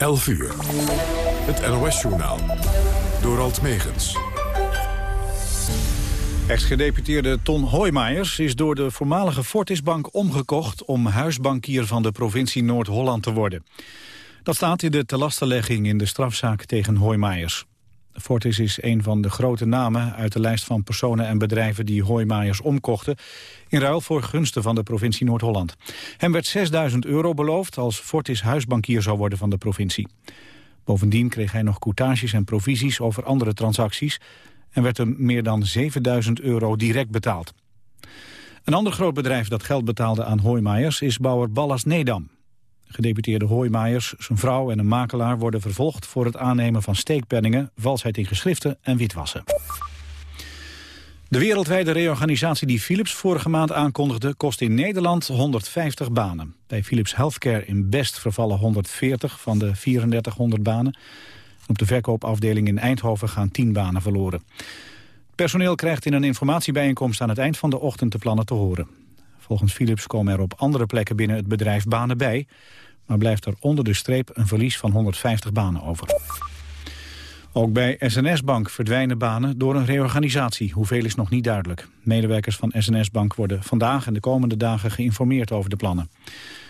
11 uur. Het NOS-journaal. Door Alt Megens. Ex-gedeputeerde Ton Hoijmaijers is door de voormalige Fortisbank omgekocht... om huisbankier van de provincie Noord-Holland te worden. Dat staat in de telastenlegging in de strafzaak tegen Hoijmaijers. Fortis is een van de grote namen uit de lijst van personen en bedrijven die Hoijmaijers omkochten, in ruil voor gunsten van de provincie Noord-Holland. Hem werd 6000 euro beloofd als Fortis huisbankier zou worden van de provincie. Bovendien kreeg hij nog coutages en provisies over andere transacties en werd hem meer dan 7000 euro direct betaald. Een ander groot bedrijf dat geld betaalde aan Hoijmaijers is bouwer Ballas Nedam. Gedeputeerde Hoijmaijers, zijn vrouw en een makelaar worden vervolgd voor het aannemen van steekpenningen, valsheid in geschriften en witwassen. De wereldwijde reorganisatie die Philips vorige maand aankondigde... kost in Nederland 150 banen. Bij Philips Healthcare in Best vervallen 140 van de 3400 banen. Op de verkoopafdeling in Eindhoven gaan 10 banen verloren. Personeel krijgt in een informatiebijeenkomst aan het eind van de ochtend de plannen te horen. Volgens Philips komen er op andere plekken binnen het bedrijf banen bij... maar blijft er onder de streep een verlies van 150 banen over. Ook bij SNS Bank verdwijnen banen door een reorganisatie. Hoeveel is nog niet duidelijk. Medewerkers van SNS Bank worden vandaag en de komende dagen geïnformeerd over de plannen.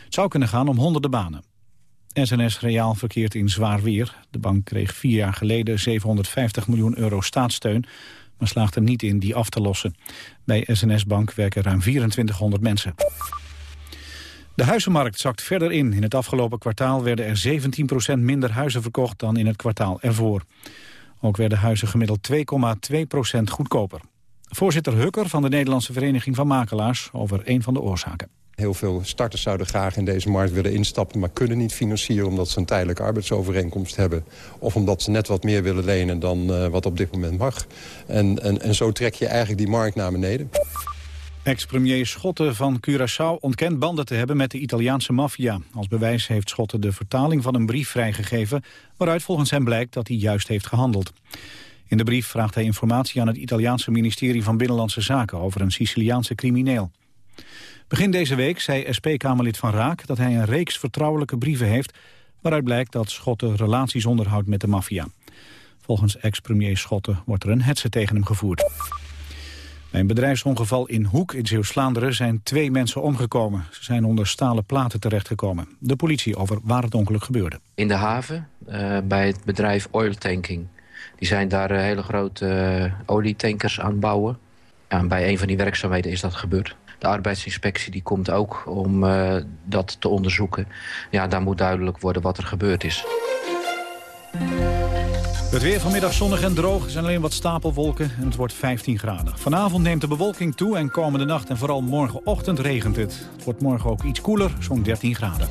Het zou kunnen gaan om honderden banen. SNS Reaal verkeert in zwaar weer. De bank kreeg vier jaar geleden 750 miljoen euro staatssteun maar slaagt er niet in die af te lossen. Bij SNS Bank werken ruim 2400 mensen. De huizenmarkt zakt verder in. In het afgelopen kwartaal werden er 17% minder huizen verkocht dan in het kwartaal ervoor. Ook werden huizen gemiddeld 2,2% goedkoper. Voorzitter Hukker van de Nederlandse Vereniging van Makelaars over een van de oorzaken. Heel veel starters zouden graag in deze markt willen instappen... maar kunnen niet financieren omdat ze een tijdelijke arbeidsovereenkomst hebben... of omdat ze net wat meer willen lenen dan uh, wat op dit moment mag. En, en, en zo trek je eigenlijk die markt naar beneden. Ex-premier Schotten van Curaçao ontkent banden te hebben met de Italiaanse maffia. Als bewijs heeft Schotten de vertaling van een brief vrijgegeven... waaruit volgens hem blijkt dat hij juist heeft gehandeld. In de brief vraagt hij informatie aan het Italiaanse ministerie van Binnenlandse Zaken... over een Siciliaanse crimineel. Begin deze week zei SP-Kamerlid Van Raak dat hij een reeks vertrouwelijke brieven heeft... waaruit blijkt dat Schotten relaties onderhoudt met de maffia. Volgens ex-premier Schotten wordt er een hetze tegen hem gevoerd. Bij een bedrijfsongeval in Hoek in Zeeuws-Vlaanderen zijn twee mensen omgekomen. Ze zijn onder stalen platen terechtgekomen. De politie over waar het ongeluk gebeurde. In de haven, uh, bij het bedrijf Oil Tanking. Die zijn daar uh, hele grote uh, olietankers aan het bouwen. Ja, bij een van die werkzaamheden is dat gebeurd. De arbeidsinspectie die komt ook om uh, dat te onderzoeken. Ja, daar moet duidelijk worden wat er gebeurd is. Het weer vanmiddag zonnig en droog. Er zijn alleen wat stapelwolken en het wordt 15 graden. Vanavond neemt de bewolking toe en komende nacht en vooral morgenochtend regent het. Het wordt morgen ook iets koeler, zo'n 13 graden.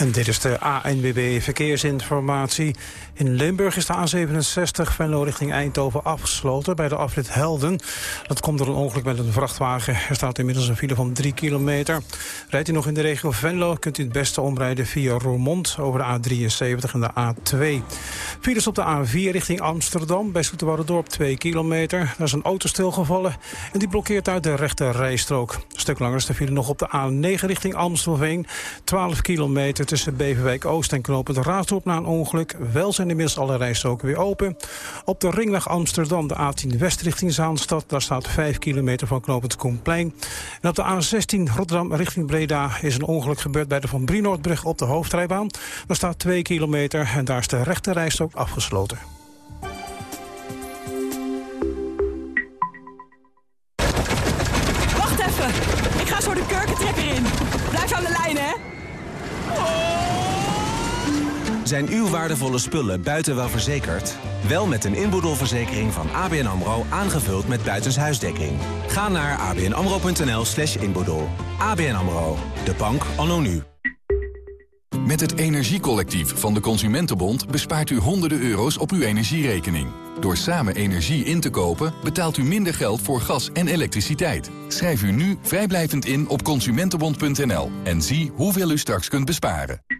En dit is de ANWB Verkeersinformatie. In Limburg is de A67 Venlo richting Eindhoven afgesloten bij de afrit Helden. Dat komt door een ongeluk met een vrachtwagen. Er staat inmiddels een file van 3 kilometer. Rijdt u nog in de regio Venlo, kunt u het beste omrijden via Roermond over de A73 en de A2. Files op de A4 richting Amsterdam bij Dorp 2 kilometer. Daar is een auto stilgevallen en die blokkeert uit de rechte rijstrook. Een stuk langer is de file nog op de A9 richting Amstelveen. 12 kilometer tussen Beverwijk Oost en Knopend Raasdorp na een ongeluk. Wel zijn inmiddels alle rijstroken weer open. Op de ringweg Amsterdam, de A10 West richting Zaanstad. Daar staat 5 kilometer van Knopend Koenplein. En op de A16 Rotterdam richting Breda is een ongeluk gebeurd bij de Van Brienoordbrug op de hoofdrijbaan. Daar staat 2 kilometer en daar is de rechte rijstrook afgesloten. Zijn uw waardevolle spullen buiten wel verzekerd? Wel met een inboedelverzekering van ABN AMRO aangevuld met buitenshuisdekking. Ga naar abnamro.nl slash inboedel. ABN AMRO, de bank anno nu. Met het Energiecollectief van de Consumentenbond bespaart u honderden euro's op uw energierekening. Door samen energie in te kopen betaalt u minder geld voor gas en elektriciteit. Schrijf u nu vrijblijvend in op consumentenbond.nl en zie hoeveel u straks kunt besparen.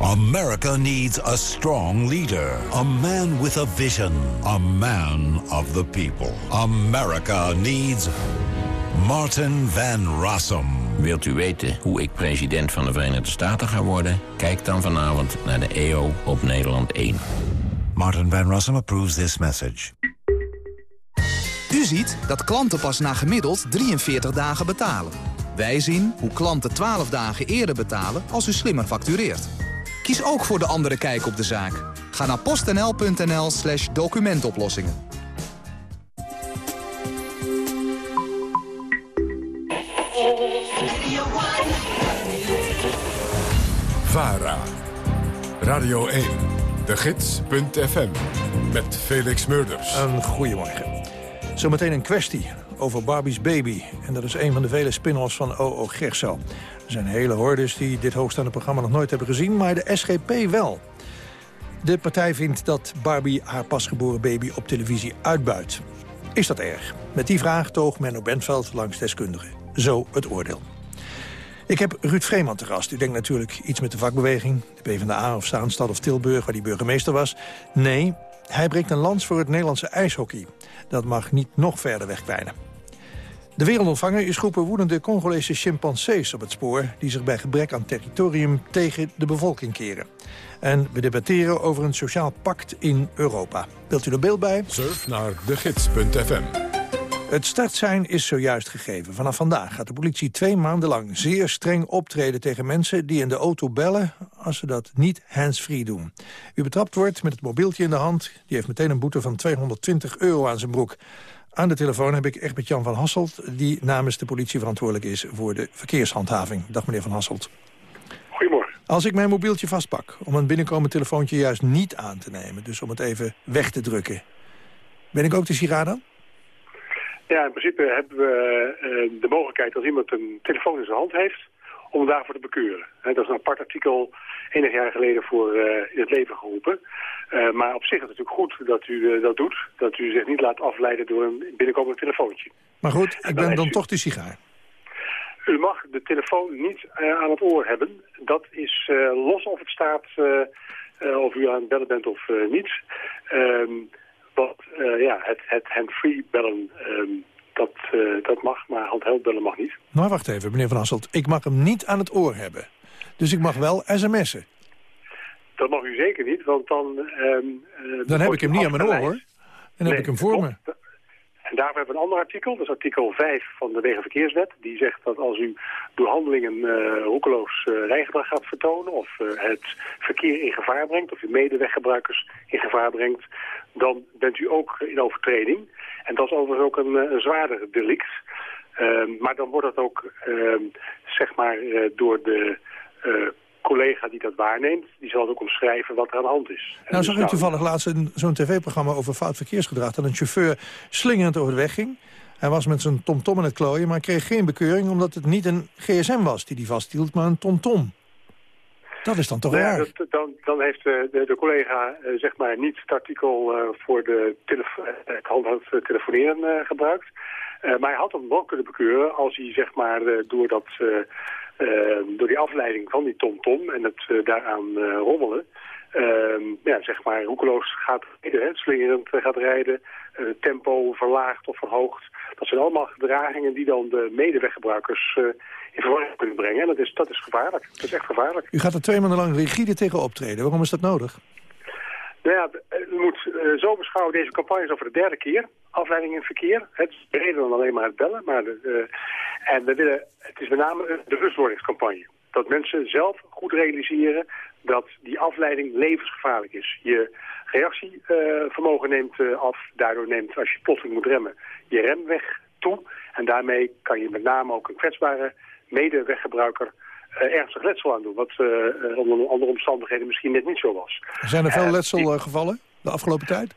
America needs a strong leader. A man with a vision. A man of the people. America needs Martin Van Rossum. Wilt u weten hoe ik president van de Verenigde Staten ga worden? Kijk dan vanavond naar de EO op Nederland 1. Martin Van Rossum approves this message. U ziet dat klanten pas na gemiddeld 43 dagen betalen. Wij zien hoe klanten 12 dagen eerder betalen als u slimmer factureert. Kies ook voor de andere kijk op de zaak. Ga naar postnl.nl slash documentoplossingen. VARA. Radio 1. De Gids.fm. Met Felix Murders. Een goedemorgen. Zometeen een kwestie over Barbie's Baby. En dat is een van de vele spin-offs van O.O. Gerso. Er zijn hele hordes die dit hoogstaande programma nog nooit hebben gezien... maar de SGP wel. De partij vindt dat Barbie haar pasgeboren baby op televisie uitbuit. Is dat erg? Met die vraag toog Menno Bentveld langs deskundigen. Zo het oordeel. Ik heb Ruud Vreeman te gast. U denkt natuurlijk iets met de vakbeweging, de PvdA of Zaanstad of Tilburg... waar die burgemeester was. Nee, hij breekt een lans voor het Nederlandse ijshockey. Dat mag niet nog verder wegkwijnen. De wereldontvanger is groepen woedende Congolese chimpansees op het spoor... die zich bij gebrek aan territorium tegen de bevolking keren. En we debatteren over een sociaal pact in Europa. Wilt u er beeld bij? Surf naar degids.fm. Het startsein is zojuist gegeven. Vanaf vandaag gaat de politie twee maanden lang zeer streng optreden tegen mensen die in de auto bellen als ze dat niet hands-free doen. U betrapt wordt met het mobieltje in de hand. Die heeft meteen een boete van 220 euro aan zijn broek. Aan de telefoon heb ik Egbert Jan van Hasselt... die namens de politie verantwoordelijk is voor de verkeershandhaving. Dag meneer van Hasselt. Goedemorgen. Als ik mijn mobieltje vastpak om een binnenkomend telefoontje juist niet aan te nemen... dus om het even weg te drukken, ben ik ook de sigaar dan? Ja, in principe hebben we uh, de mogelijkheid als iemand een telefoon in zijn hand heeft... om daarvoor te bekeuren. dat is een apart artikel enig jaar geleden voor uh, in het leven geroepen. Uh, maar op zich is het natuurlijk goed dat u dat doet. Dat u zich niet laat afleiden door een binnenkomend telefoontje. Maar goed, ik ben dan, toch de sigaar. U mag de telefoon niet aan het oor hebben. Dat is los of het staat of u aan het bellen bent of niet. Ehm, want ja, het, het hand-free bellen, ehm, dat, dat mag, maar handheld bellen mag niet. Maar wacht even, meneer Van Hasselt. Ik mag hem niet aan het oor hebben. Dus ik mag wel sms'en. Dat mag u zeker niet, want dan... Uh, dan heb ik hem niet aan mijn oor, hoor. Dan heb ik hem voor me. En daarvoor hebben we een ander artikel, dat is artikel 5 van de Wegenverkeerswet. Die zegt dat als u door handelingen uh, roekeloos uh, rijgedrag gaat vertonen... of uh, het verkeer in gevaar brengt, of uw medeweggebruikers in gevaar brengt... dan bent u ook in overtreding. En dat is overigens ook een, een zwaarder delict. Ehm, maar dan wordt dat ook, ehm, zeg maar, door de collega die dat waarneemt, die zal ook omschrijven wat er aan de hand is. En nou, zag ik toevallig laatst zo'n tv-programma over fout verkeersgedrag... dat een chauffeur slingerend over de weg ging. Hij was met zijn tomtom in het klooien, maar kreeg geen bekeuring... omdat het niet een gsm was die hij vasthield, maar een tomtom. Dat is dan toch nou raar? dan, dan heeft de, de, de collega uh, zeg maar niet het artikel uh, voor de het handheld telefoneren uh, gebruikt. maar hij had hem wel kunnen bekeuren als hij zeg maar door dat door die afleiding van die tomtom -tom en het uh, daaraan uh, rommelen... Ehm, ja, zeg maar roekeloos gaat rijden, hè, slingerend gaat rijden, tempo verlaagd of verhoogd. Dat zijn allemaal gedragingen die dan de medeweggebruikers in verwarring kunnen brengen. En dat is, dat is gevaarlijk. Dat is echt gevaarlijk. U gaat er twee maanden lang rigide tegen optreden. Waarom is dat nodig? Nou ja, u moet uh, zo beschouwen, deze campagne is over de derde keer. Afleiding in verkeer. Het is breder dan alleen maar het bellen. Maar de, uh, en willen, het is met name de bewustwordingscampagne. Dat mensen zelf goed realiseren dat die afleiding levensgevaarlijk is. Je reactievermogen uh, neemt af. Daardoor neemt, als je plotseling moet remmen, je remweg toe. En daarmee kan je met name ook een kwetsbare medeweggebruiker ernstig letsel aan doen. Wat uh, onder andere omstandigheden misschien net niet zo was. Zijn er veel letselgevallen de afgelopen tijd?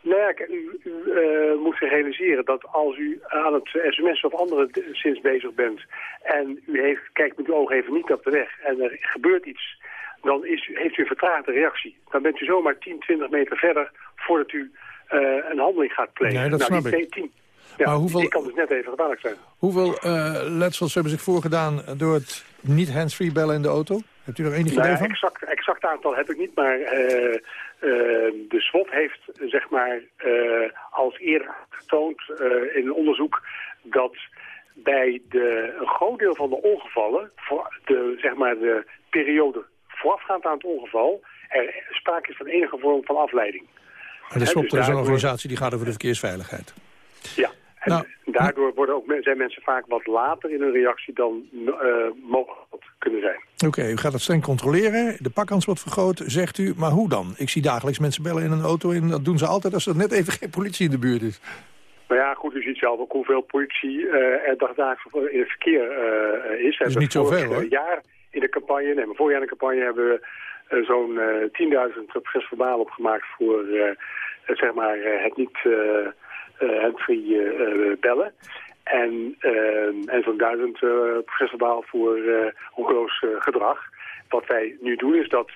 Nou ja, u, u uh, moet zich realiseren dat als u aan het sms of andere sinds bezig bent... en u heeft, kijkt met uw ogen even niet op de weg en er gebeurt iets... dan is, heeft u een vertraagde reactie. Dan bent u zomaar 10, 20 meter verder voordat u uh, een handeling gaat plegen. Nee, dat nou, snap ik. 10, ja, maar hoeveel, die kan dus net even gevaarlijk zijn. Hoeveel uh, letsels hebben zich voorgedaan door het niet handsfree bellen in de auto? Hebt u er enig nou, idee van? Exact, exact aantal heb ik niet, maar uh, uh, de SWOT heeft zeg maar uh, als eerder getoond in een onderzoek dat bij de, een groot deel van de ongevallen, voor de, zeg maar de periode voorafgaand aan het ongeval, er sprake is van enige vorm van afleiding. En de SWOT dus is een organisatie die gaat over de verkeersveiligheid. Ja, en nou, daardoor worden ook, zijn mensen vaak wat later in hun reactie dan uh, mogelijk kunnen zijn. Oké, okay, u gaat het streng controleren. De pakkans wordt vergroot, zegt u. Maar hoe dan? Ik zie dagelijks mensen bellen in een auto en dat doen ze altijd als er net even geen politie in de buurt is. Nou ja, goed, u ziet zelf ook hoeveel politie uh, er dagelijks in het verkeer uh, is. Dat is niet zoveel, hoor. jaar in de campagne, nee, maar voorjaar in de campagne hebben we uh, zo'n 10.000 procesverbaal opgemaakt voor zeg maar, het niet handfree bellen. En, uh, en zo'n duizend procesverbaal voor ongeloos gedrag. Wat wij nu doen is dat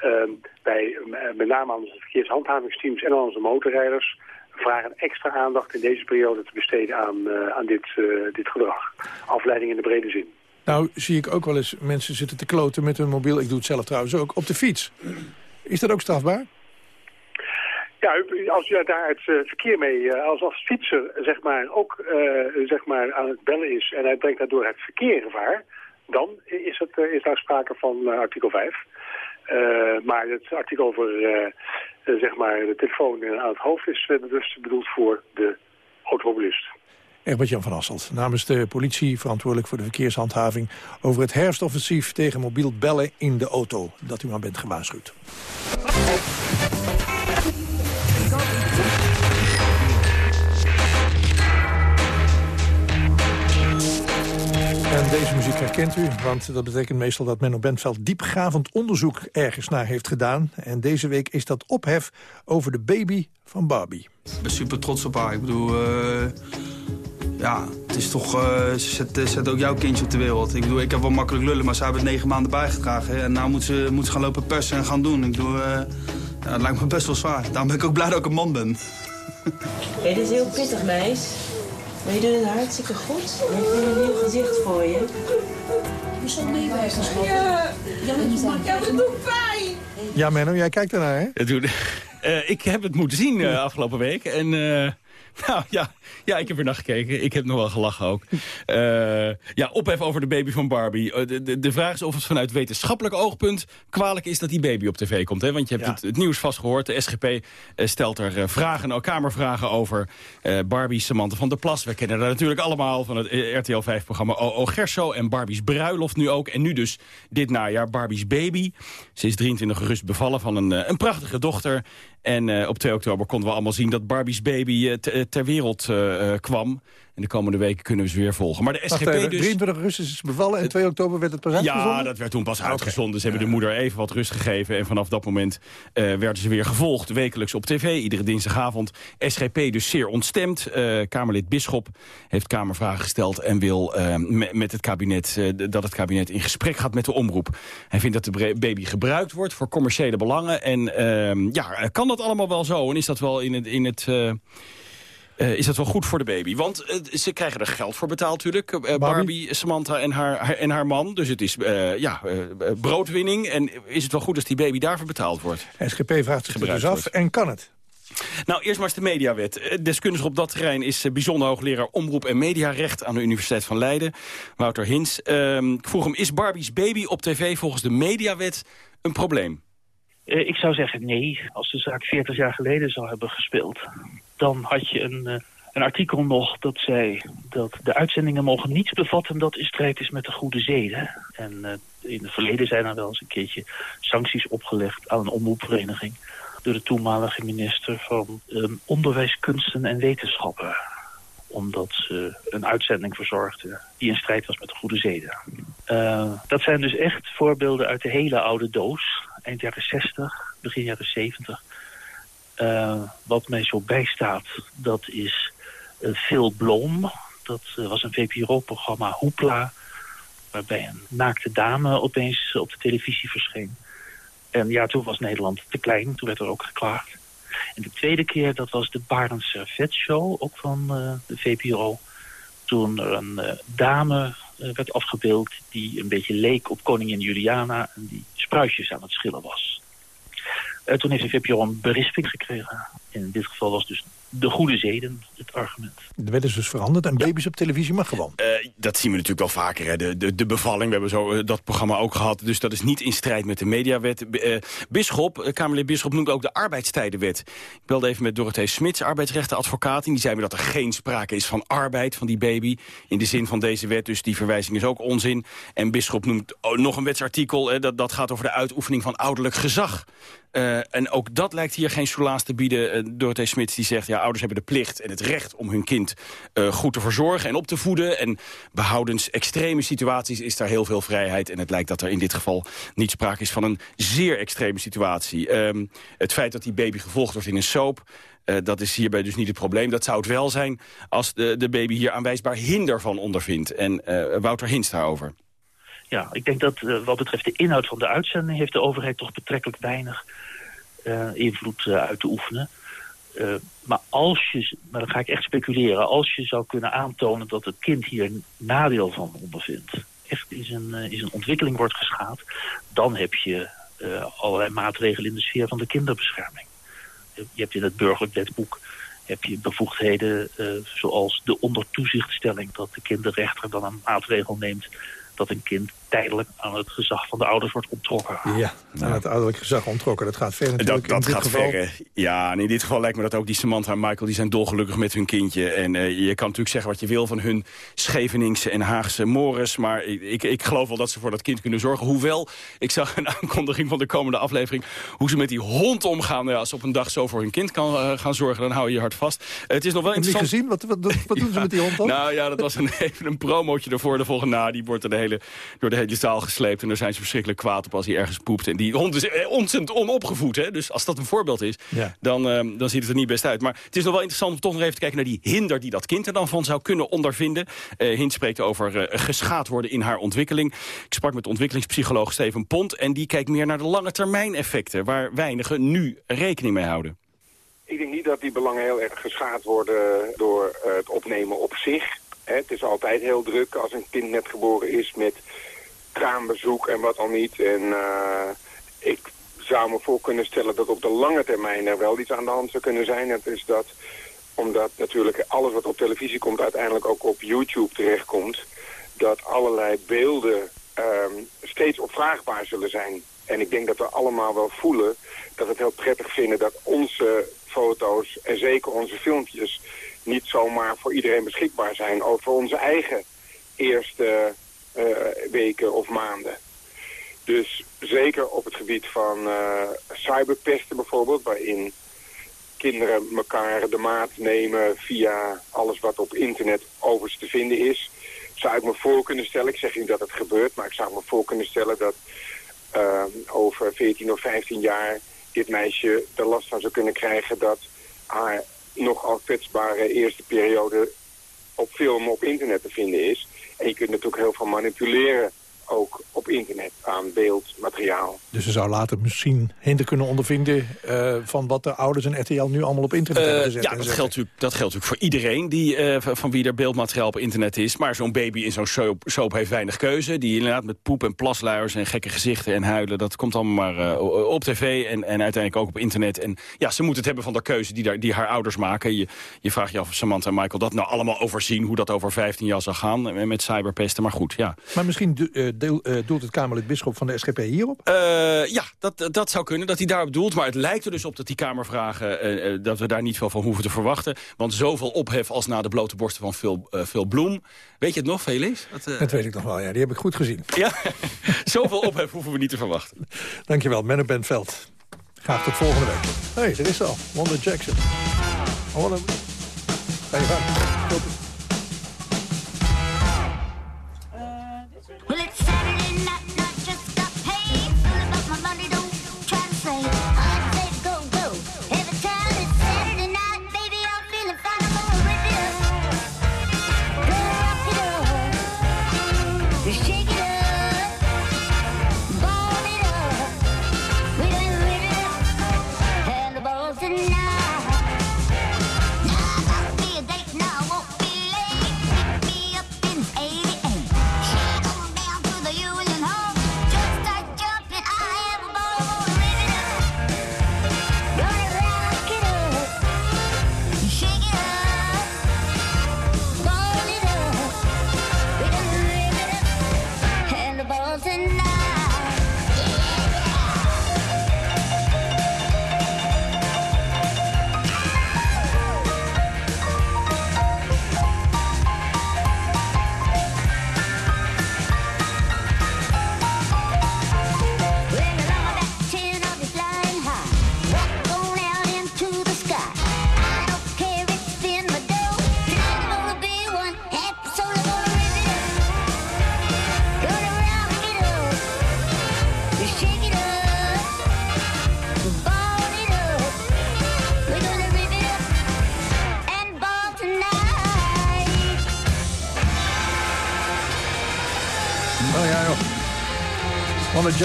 ehm, wij met name aan onze verkeershandhavingsteams en aan onze motorrijders vragen extra aandacht in deze periode te besteden aan, aan dit, dit gedrag. Afleiding in de brede zin. Nou zie ik ook wel eens mensen zitten te kloten met hun mobiel. Ik doe het zelf trouwens ook, op de fiets. Is dat ook strafbaar? Ja, als u daar het uh, verkeer mee, uh, als, als fietser zeg maar, ook uh, zeg maar, aan het bellen is en hij brengt daardoor het verkeer gevaar, dan is, het, is daar sprake van artikel 5. maar het artikel over zeg maar, de telefoon aan het hoofd is dus bedoeld voor de automobilist. Egbert-Jan van Asselt, namens de politie verantwoordelijk voor de verkeershandhaving... over het herfstoffensief tegen mobiel bellen in de auto. Dat u maar bent gewaarschuwd. Muziek herkent u, want dat betekent meestal dat Menno Bentveld diepgravend onderzoek ergens naar heeft gedaan. En deze week is dat ophef over de baby van Barbie. Ik ben super trots op haar. Ik bedoel, uh, ja, het is toch, uh, ze zet, zet, ook jouw kindje op de wereld. Ik bedoel, ik heb wel makkelijk lullen, maar ze hebben het negen maanden bijgedragen. En nu moet ze, moet ze gaan lopen persen en gaan doen. Ik bedoel, uh, ja, het lijkt me best wel zwaar. Daarom ben ik ook blij dat ik een man ben. Ja, dit is heel pittig, meis. Maar je doet het hartstikke goed. Ik heb een nieuw gezicht voor je. Je zal meewerken. Ja, ja, dat doet pijn. Ja, Menno, jij kijkt ernaar, hè? Het doet, uh, ik heb het moeten zien uh, afgelopen week. En uh, nou ja, ja, ik heb er naar gekeken. Ik heb nog wel gelachen ook. Uh, ja, ophef over de baby van Barbie. Uh, de, de, de, vraag is of het vanuit wetenschappelijk oogpunt kwalijk is dat die baby op tv komt. Hè? Want je hebt Ja. het, het nieuws vast gehoord. De SGP uh, stelt er vragen, ook kamervragen over. Barbie Samantha van der Plas. We kennen haar natuurlijk allemaal van het RTL 5-programma O.O. Gerso. En Barbie's bruiloft nu ook. En nu dus dit najaar Barbie's baby. Ze is 23 rust bevallen van een, een prachtige dochter. En op 2 oktober konden we allemaal zien dat Barbie's baby ter wereld uh, kwam. En de komende weken kunnen we ze weer volgen. Maar de Wacht SGP even, dus... 23 augustus is bevallen en 2 oktober werd het pas uitgezonden? Ja, dat werd toen pas uitgezonden. Ze hebben de moeder even wat rust gegeven. En vanaf dat moment uh, werden ze weer gevolgd. Wekelijks op tv, iedere dinsdagavond. SGP dus zeer ontstemd. Uh, Kamerlid Bisschop heeft Kamervragen gesteld... en wil uh, me, met het kabinet, dat het kabinet in gesprek gaat met de omroep. Hij vindt dat de baby gebruikt wordt voor commerciële belangen. En ehm, ja, kan dat allemaal wel zo? En is dat wel in het... In het uh, is dat wel goed voor de baby? Want uh, ze krijgen er geld voor betaald natuurlijk. Uh, Barbie? Barbie, Samantha en haar, haar, en haar man. Dus het is ja, broodwinning. En is het wel goed als die baby daarvoor betaald wordt? SGP vraagt zich dus af wordt. en kan het? Nou, eerst maar eens de mediawet. Deskundige op dat terrein is bijzonder hoogleraar omroep en mediarecht aan de Universiteit van Leiden. Wouter Hins. Ehm, ik vroeg hem, is Barbie's baby op tv volgens de mediawet een probleem? Uh, ik zou zeggen nee. Als de zaak 40 jaar geleden zou hebben gespeeld... dan had je een, uh, een artikel nog dat zei... dat de uitzendingen mogen niets bevatten dat in strijd is met de goede zeden. En uh, in het verleden zijn er wel eens een keertje sancties opgelegd... aan een omroepvereniging door de toenmalige minister van um, Onderwijs, Kunsten en Wetenschappen omdat ze een uitzending verzorgden die in strijd was met de goede zeden. Uh, dat zijn dus echt voorbeelden uit de hele oude doos eind jaren 60, begin jaren 70. Wat mij zo bijstaat, dat is Phil Blom. Dat was een VPRO-programma Hoepla waarbij een naakte dame opeens op de televisie verscheen. En ja, toen was Nederland te klein, toen werd er ook geklaagd. En de tweede keer, dat was de Barend Servet Show, ook van uh, de VPRO. Toen er een uh, dame uh, werd afgebeeld die een beetje leek op koningin Juliana... en die spruitjes aan het schillen was. Toen heeft de VPRO een berisping gekregen. In dit geval was dus de goede zeden, het argument. De wet is dus veranderd en baby's op televisie mag gewoon. Uh, dat zien we natuurlijk wel vaker. Hè. De, de, de bevalling, we hebben zo uh, dat programma ook gehad. Dus dat is niet in strijd met de mediawet. Uh, Bisschop, Kamerlid Bisschop noemt ook de arbeidstijdenwet. Ik belde even met Dorothee Smits, arbeidsrechtenadvocaat. En die zei me dat er geen sprake is van arbeid van die baby. In de zin van deze wet, dus die verwijzing is ook onzin. En Bisschop noemt nog een wetsartikel. dat, dat gaat over de uitoefening van ouderlijk gezag. Uh, en ook dat lijkt hier geen soelaas te bieden. Uh, Dorothee Smits die zegt, ja, ouders hebben de plicht en het recht om hun kind uh, goed te verzorgen en op te voeden. En behoudens extreme situaties is daar heel veel vrijheid. En het lijkt dat er in dit geval niet sprake is van een zeer extreme situatie. Um, het feit dat die baby gevolgd wordt in een soap... Dat is hierbij dus niet het probleem. Dat zou het wel zijn als de, de baby hier aanwijsbaar hinder van ondervindt. En uh, Wouter Hinst daarover. Ja, ik denk dat wat betreft de inhoud van de uitzending... heeft de overheid toch betrekkelijk weinig invloed uit te oefenen. Uh, maar als je, maar dan ga ik echt speculeren, als je zou kunnen aantonen dat het kind hier nadeel van ondervindt, echt in zijn, in zijn ontwikkeling wordt geschaad, dan heb je allerlei maatregelen in de sfeer van de kinderbescherming. Je hebt in het burgerlijk wetboek heb je bevoegdheden zoals de ondertoezichtstelling, dat de kinderrechter dan een maatregel neemt dat een kind tijdelijk aan het gezag van de ouders wordt onttrokken. Ja, aan het ouderlijk gezag onttrokken. Dat gaat ver natuurlijk dat, dat in dit gaat geval. Ver, ja, en in dit geval lijkt me dat ook die Samantha en Michael... die zijn dolgelukkig met hun kindje. En uh, je kan natuurlijk zeggen wat je wil van hun Scheveningse en Haagse mores... maar ik, ik, ik, geloof wel dat ze voor dat kind kunnen zorgen. Hoewel, ik zag een aankondiging van de komende aflevering... hoe ze met die hond omgaan. Ja, als ze op een dag zo voor hun kind kan uh, gaan zorgen, dan hou je je hart vast. Uh, het is nog wel Heb je interessant... gezien? Wat, wat, wat doen ze met die hond dan? Nou ja, dat was een, even een promootje ervoor. De volgende na, die wordt er de hele, door de hele zaal gesleept. En daar zijn ze verschrikkelijk kwaad op als hij ergens poept. En die hond is ontzettend onopgevoed. Hè? Dus als dat een voorbeeld is, ja. dan, uh, dan ziet het er niet best uit. Maar het is nog wel interessant om toch nog even te kijken naar die hinder die dat kind er dan van zou kunnen ondervinden. Uh, Hint spreekt over uh, geschaad worden in haar ontwikkeling. Ik sprak met ontwikkelingspsycholoog Steven Pont. En die kijkt meer naar de lange termijn effecten. Waar weinigen nu rekening mee houden. Ik denk niet dat die belangen heel erg geschaad worden door het opnemen op zich. Het is altijd heel druk als een kind net geboren is met kraambezoek en wat al niet. En uh, ik zou me voor kunnen stellen dat op de lange termijn er wel iets aan de hand zou kunnen zijn. Het is dat, omdat natuurlijk alles wat op televisie komt uiteindelijk ook op YouTube terechtkomt, dat allerlei beelden um, steeds opvraagbaar zullen zijn. En ik denk dat we allemaal wel voelen dat we het heel prettig vinden dat onze foto's en zeker onze filmpjes niet zomaar voor iedereen beschikbaar zijn over onze eigen eerste weken of maanden. Dus zeker op het gebied van uh, cyberpesten bijvoorbeeld, waarin kinderen elkaar de maat nemen via alles wat op internet over ze te vinden is, zou ik me voor kunnen stellen, ik zeg niet dat het gebeurt, maar ik zou me voor kunnen stellen dat uh, over 14 of 15 jaar dit meisje er last van zou kunnen krijgen dat haar nogal kwetsbare eerste periode op film op internet te vinden is. En je kunt natuurlijk heel veel manipuleren, ook op internet, aan beeldmateriaal. Dus ze zou later misschien hinder kunnen ondervinden... Uh, van wat de ouders en RTL nu allemaal op internet uh, hebben gezet. Ja, dat geldt, natuurlijk, dat geldt natuurlijk voor iedereen die, uh, van wie er beeldmateriaal op internet is. Maar zo'n baby in zo'n soap, soap, heeft weinig keuze. Die inderdaad met poep en plasluiers en gekke gezichten en huilen... dat komt allemaal maar op tv en, en uiteindelijk ook op internet. En ja, ze moet het hebben van de keuze die, daar, die haar ouders maken. Je, je vraagt je af of Samantha en Michael dat nou allemaal overzien... hoe dat over 15 jaar zal gaan met cyberpesten. Maar goed, ja. Maar misschien uh, doelt het Kamerlid Bisschop van de SGP hierop? Uh, ja, dat, dat zou kunnen, dat hij daarop doelt. Maar het lijkt er dus op dat die Kamervragen... Uh, dat we daar niet veel van hoeven te verwachten. Want zoveel ophef als na de blote borsten van Phil, Phil Bloem. Weet je het nog, Felix? Dat, dat, weet ik nog wel, ja. Die heb ik goed gezien. Ja, zoveel ophef hoeven we niet te verwachten. Dankjewel, Menno Bentveld. Graag tot volgende week. Hé, hey, er is al. Wonder Jackson. Oh, dan... Ga je gaan.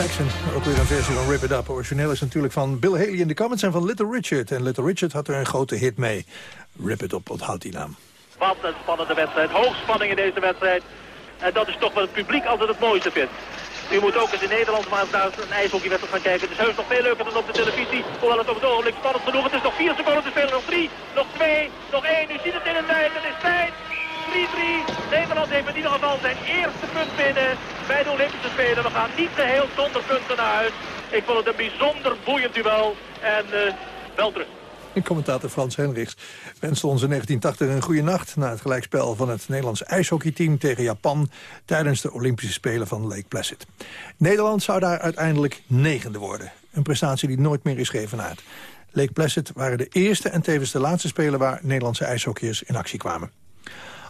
Jackson, ook weer een versie van Rip It Up. Origineel is natuurlijk van Bill Haley in de Comments en van Little Richard. En Little Richard had er een grote hit mee. Rip It Up, onthoud die naam. Wat een spannende wedstrijd. Hoogspanning in deze wedstrijd. En dat is toch wat het publiek altijd het mooiste vindt. U moet ook eens in Nederland maar naar een ijshockeywedstrijd gaan kijken. Het is heus nog veel leuker dan op de televisie. Hoewel het op het ogenblik spannend genoeg. Het is nog vier seconden te spelen. Nog drie, nog twee, nog één. U ziet het in het tijd. Het is tijd. 3-3. Nederland heeft in ieder geval zijn eerste punt binnen bij de Olympische Spelen. We gaan niet geheel zonder punten naar huis. Ik vond het een bijzonder boeiend duel. En uh, wel terug. Commentator Frans Henrichs wenste in 1980 een goede nacht... na het gelijkspel van het Nederlands ijshockeyteam tegen Japan... tijdens de Olympische Spelen van Lake Placid. Nederland zou daar uiteindelijk negende worden. Een prestatie die nooit meer is geëvenaard. Lake Placid waren de eerste en tevens de laatste spelen... waar Nederlandse ijshockeyers in actie kwamen.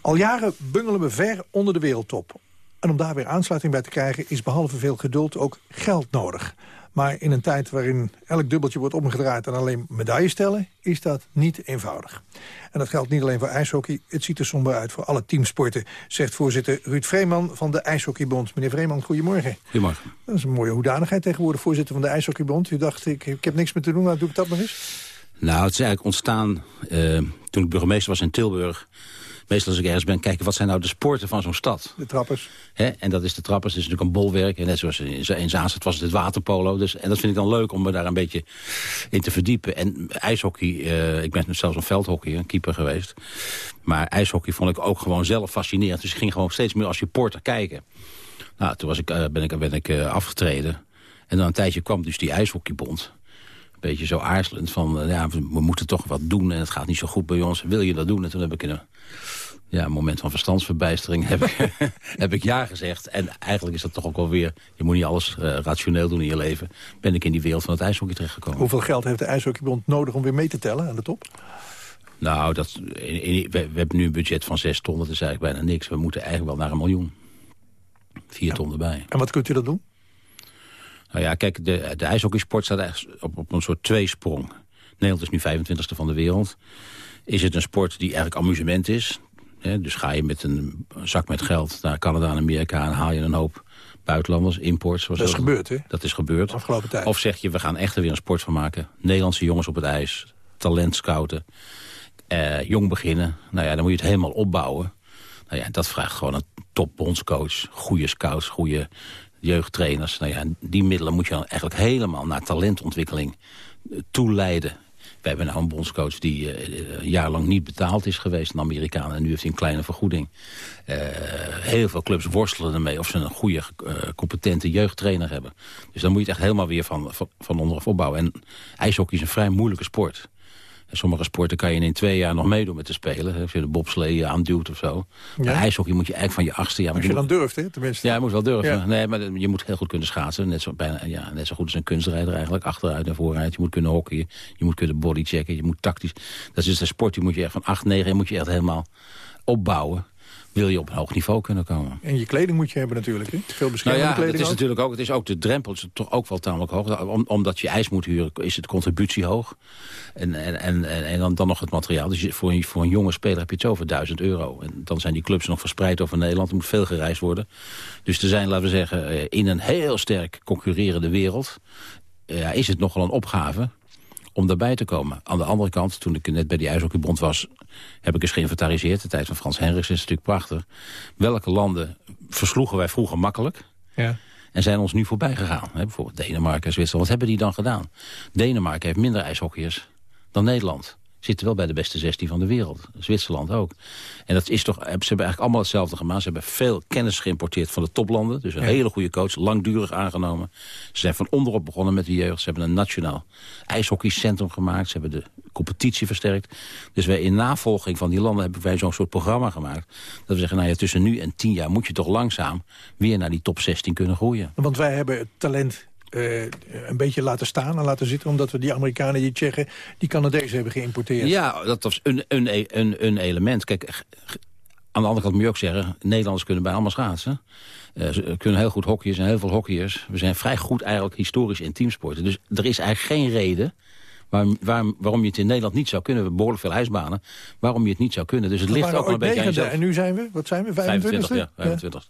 Al jaren bungelen we ver onder de wereldtop. En om daar weer aansluiting bij te krijgen... is behalve veel geduld ook geld nodig. Maar in een tijd waarin elk dubbeltje wordt omgedraaid... en alleen medailles tellen, is dat niet eenvoudig. En dat geldt niet alleen voor ijshockey. Het ziet er somber uit voor alle teamsporten... zegt voorzitter Ruud Vreeman van de IJshockeybond. Meneer Vreeman, goedemorgen. Goedemorgen. Dat is een mooie hoedanigheid tegenwoordig, voorzitter van de IJshockeybond. U dacht, ik, ik heb niks meer te doen, nou doe ik dat nog eens? Nou, het is eigenlijk ontstaan uh, toen ik burgemeester was in Tilburg meestal als ik ergens ben, kijken wat zijn nou de sporten van zo'n stad. De trappers. Hè? En dat is de trappers, dat is natuurlijk een bolwerk. En net zoals in, Zaanstad was het het waterpolo. Dus, en dat vind ik dan leuk om me daar een beetje in te verdiepen. En ijshockey, uh, ik ben zelfs een veldhockey, een keeper geweest. Maar ijshockey vond ik ook gewoon zelf fascinerend. Dus ik ging gewoon steeds meer als supporter kijken. Nou, toen was ik, uh, ben ik, ben ik uh, afgetreden. En dan een tijdje kwam dus die ijshockeybond beetje zo aarzelend van, ja, we, we, moeten toch wat doen en het gaat niet zo goed bij ons. Wil je dat doen? En toen heb ik in een ja, een moment van verstandsverbijstering heb ik, heb ik ja gezegd. En eigenlijk is dat toch ook wel weer... je moet niet alles uh, rationeel doen in je leven. Ben ik in die wereld van het ijshockey terechtgekomen. Hoeveel geld heeft de ijshockeybond nodig om weer mee te tellen aan de top? Nou, dat, in, in, we, we, hebben nu een budget van zes ton. Dat is eigenlijk bijna niks. We moeten eigenlijk wel naar een miljoen. Vier ja. ton erbij. En wat kunt u dat doen? Nou ja, kijk, de, de ijshockeysport staat eigenlijk op, op een soort tweesprong. Nederland is nu 25e van de wereld. Is het een sport die eigenlijk amusement is? Dus ga je met een zak met geld naar Canada en Amerika... en haal je een hoop buitenlanders, imports. Dat is gebeurd, hè? Dat is gebeurd. Afgelopen tijd. Of zeg je, we gaan echt er weer een sport van maken. Nederlandse jongens op het ijs, talent scouten, eh, jong beginnen. Nou ja, dan moet je het helemaal opbouwen. Nou ja, dat vraagt gewoon een topbondscoach, goede scouts, goede jeugdtrainers. Nou ja, die middelen moet je dan eigenlijk helemaal naar talentontwikkeling toeleiden. We hebben een bondscoach die een jaar lang niet betaald is geweest, een Amerikaan. En nu heeft hij een kleine vergoeding. Uh, heel veel clubs worstelen ermee of ze een goede, competente jeugdtrainer hebben. Dus dan moet je het echt helemaal weer van, van, van onderaf opbouwen. En ijshockey is een vrij moeilijke sport. En sommige sporten kan je in twee jaar nog meedoen met te spelen. Als je de bobslee aanduwt of zo. Ja. Maar ijshockey moet je eigenlijk van je achtste jaar... Als je, je dan durft, hè, tenminste. Ja, je moet wel durven. Ja. Nee, maar je moet heel goed kunnen schaatsen. Net zo, bijna, ja, net zo goed als een kunstrijder eigenlijk. Achteruit en vooruit. Je moet kunnen hockeyen. Je moet kunnen bodychecken. Je moet tactisch... Dat is dus een sport die moet je echt van acht, negen... moet je echt helemaal opbouwen wil je op een hoog niveau kunnen komen. En je kleding moet je hebben natuurlijk, hè? Veel beschermende nou ja, kleding het is ook. natuurlijk ook, het is ook de drempel is toch ook wel tamelijk hoog. Om, omdat je ijs moet huren, is het contributie hoog. En, en, en, en dan, dan nog het materiaal. Dus voor, een, voor een jonge speler heb je het voor 1000 euro. En dan zijn die clubs nog verspreid over Nederland. Er moet veel gereisd worden. Dus er zijn, laten we zeggen, in een heel sterk concurrerende wereld... Ja, is het nogal een opgave om daarbij te komen. Aan de andere kant, toen ik net bij die ijshockeybond was... heb ik eens geïnventariseerd. De tijd van Frans Henriks is natuurlijk prachtig. Welke landen versloegen wij vroeger makkelijk... Ja. en zijn ons nu voorbij gegaan? Hè, bijvoorbeeld Denemarken en Zwitserland. Wat hebben die dan gedaan? Denemarken heeft minder ijshockeyers dan Nederland zitten wel bij de beste 16 van de wereld. Zwitserland ook. En dat is toch, ze hebben eigenlijk allemaal hetzelfde gemaakt. Ze hebben veel kennis geïmporteerd van de toplanden. Dus een Ja. hele goede coach, langdurig aangenomen. Ze zijn van onderop begonnen met de jeugd. Ze hebben een nationaal ijshockeycentrum gemaakt. Ze hebben de competitie versterkt. Dus wij in navolging van die landen hebben wij zo'n soort programma gemaakt. Dat we zeggen, nou ja, tussen nu en tien jaar moet je toch langzaam weer naar die top 16 kunnen groeien. Want wij hebben het talent eh, een beetje laten staan en laten zitten... omdat we die Amerikanen, die Tsjechen, die Canadezen hebben geïmporteerd. Ja, dat was een, een, een, een element. Kijk, aan de andere kant moet je ook zeggen... Nederlanders kunnen bij allemaal schaatsen. Eh, ze kunnen heel goed hockeyers en heel veel hockeyers. We zijn vrij goed eigenlijk historisch in teamsporten. Dus er is eigenlijk geen reden Waarom, je het in Nederland niet zou kunnen. We hebben behoorlijk veel ijsbanen. Waarom je het niet zou kunnen. Dus het ligt ook wel een beetje aan jezelf. En nu zijn we, wat zijn we, 25? 25, ja. 25.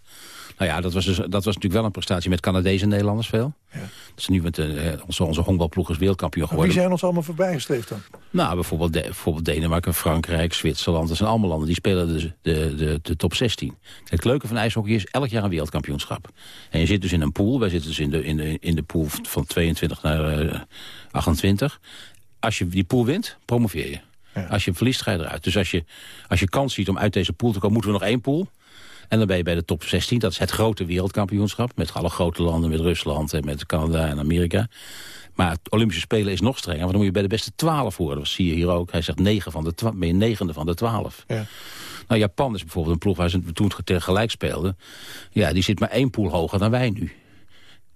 Nou ja, dat was, dus, dat was natuurlijk wel een prestatie met Canadezen en Nederlanders veel. Dat is nu met de, eh, onze, onze honkbalploeg is wereldkampioen Wie geworden. zijn ons allemaal voorbijgestreefd dan? Nou, bijvoorbeeld, de- bijvoorbeeld Denemarken, Frankrijk, Zwitserland. Dat zijn allemaal landen die spelen de, de, de, de top 16. Het leuke van ijshockey is elk jaar een wereldkampioenschap. En je zit dus in een pool. Wij zitten dus in de, in de, in de pool van 22 naar eh, 28. Als je die pool wint, promoveer je. Als je verliest, ga je eruit. Dus als je, als je kans ziet om uit deze pool te komen, moeten we nog één pool. En dan ben je bij de top 16. Dat is het grote wereldkampioenschap. Met alle grote landen, met Rusland en met Canada en Amerika. Maar het Olympische Spelen is nog strenger. Want dan moet je bij de beste 12 worden. Dat zie je hier ook. Hij zegt 9 van de ben je negende van de 12. Ja. Nou, Japan is bijvoorbeeld een ploeg waar ze toen tegelijk speelden. Ja, die zit maar één pool hoger dan wij nu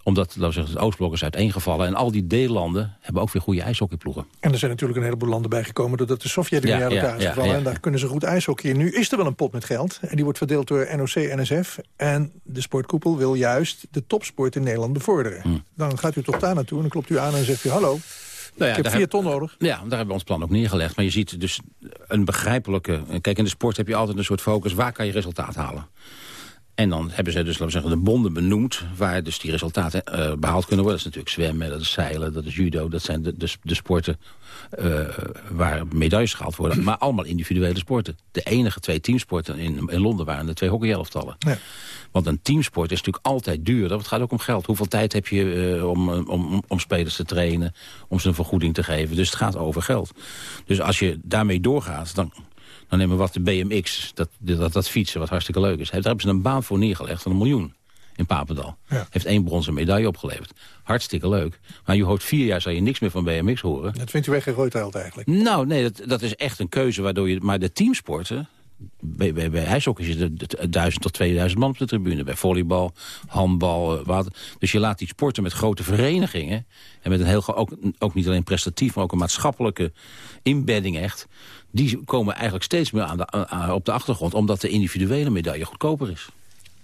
omdat laten we zeggen, het Oostblok is uiteengevallen. En al die deellanden hebben ook weer goede ijshockeyploegen. En er zijn natuurlijk een heleboel landen bijgekomen... doordat de Sovjet-Unie Ja, uit ja, elkaar is ja, gevallen. ja. En daar kunnen ze goed ijshockeyen. Nu is er wel een pot met geld. En die wordt verdeeld door NOC, NSF. En de sportkoepel wil juist de topsport in Nederland bevorderen. Hm. Dan gaat u toch daar naartoe en dan klopt u aan en zegt u... hallo, Nou ik heb vier ton nodig. Ja, daar hebben we ons plan ook neergelegd. Maar je ziet dus een begrijpelijke... Kijk, in de sport heb je altijd een soort focus. Waar kan je resultaat halen? En dan hebben ze dus laten we zeggen, de bonden benoemd... waar dus die resultaten eh, behaald kunnen worden. Dat is natuurlijk zwemmen, dat is zeilen, dat is judo. Dat zijn de, de, de sporten eh, waar medailles gehaald worden. Maar allemaal individuele sporten. De enige twee teamsporten in, in Londen waren de twee hockeyelftallen. Ja. Want een teamsport is natuurlijk altijd duurder. Het gaat ook om geld. Hoeveel tijd heb je eh, om, om, om, om spelers te trainen, om ze een vergoeding te geven. Dus het gaat over geld. Dus als je daarmee doorgaat, dan, dan nemen we wat de BMX, dat, dat, dat fietsen, wat hartstikke leuk is. Daar hebben ze een baan voor neergelegd van een miljoen in Papendal. Heeft één bronzen medaille opgeleverd. Hartstikke leuk. Maar je hoort vier jaar zal je niks meer van BMX horen. Dat vindt u weggegooid eigenlijk. Nou, nee, dat, dat is echt een keuze waardoor je... Maar de teamsporten... Bij, bij, bij ijshockey er 1000 tot 2000 man op de tribune. Bij volleybal, handbal, eh, water. Dus je laat die sporten met grote verenigingen... en met een heel, ook, ook niet alleen prestatief... maar ook een maatschappelijke inbedding echt... die komen eigenlijk steeds meer aan de, aan- op de achtergrond... omdat de individuele medaille goedkoper is.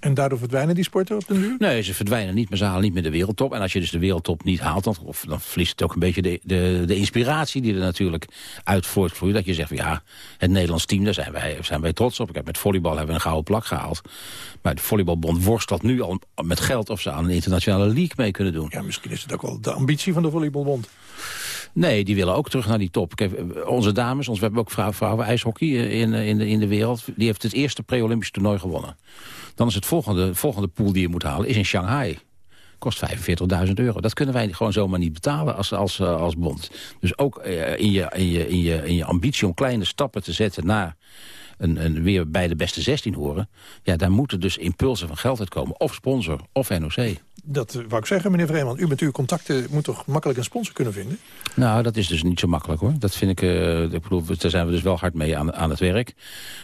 En daardoor verdwijnen die sporten op den duur? Nee, ze verdwijnen niet, maar ze halen niet meer de wereldtop. En als je dus de wereldtop niet haalt, dan, of, dan verliest het ook een beetje de, de, de inspiratie die er natuurlijk uit voortvloeit. Dat je zegt, van, ja, het Nederlands team, daar zijn wij, zijn wij trots op. Ik heb met volleybal hebben we een gouden plak gehaald. Maar de volleybalbond worstelt nu al met geld of ze aan een internationale league mee kunnen doen. Ja, misschien is het ook wel de ambitie van de volleybalbond. Nee, die willen ook terug naar die top. Kijk, onze dames, ons, we hebben ook vrouwen, vrouwen ijshockey eh, in, in, de, in de wereld. Die heeft het eerste pre-Olympisch toernooi gewonnen. Dan is het volgende, volgende pool die je moet halen, is in Shanghai. Kost 45.000 euro. Dat kunnen wij gewoon zomaar niet betalen als, als, eh, als bond. Dus ook eh, in, je, in, je, in, je, in je ambitie om kleine stappen te zetten naar een, een, weer bij de beste 16 horen... ja, daar moeten dus impulsen van geld uitkomen. Of sponsor, of NOC. Dat eh, wou ik zeggen, meneer Vreeman. U met uw contacten moet toch makkelijk een sponsor kunnen vinden? Nou, dat is dus niet zo makkelijk hoor. Dat vind ik, eh, ik bedoel, daar zijn we dus wel hard mee aan, aan het werk.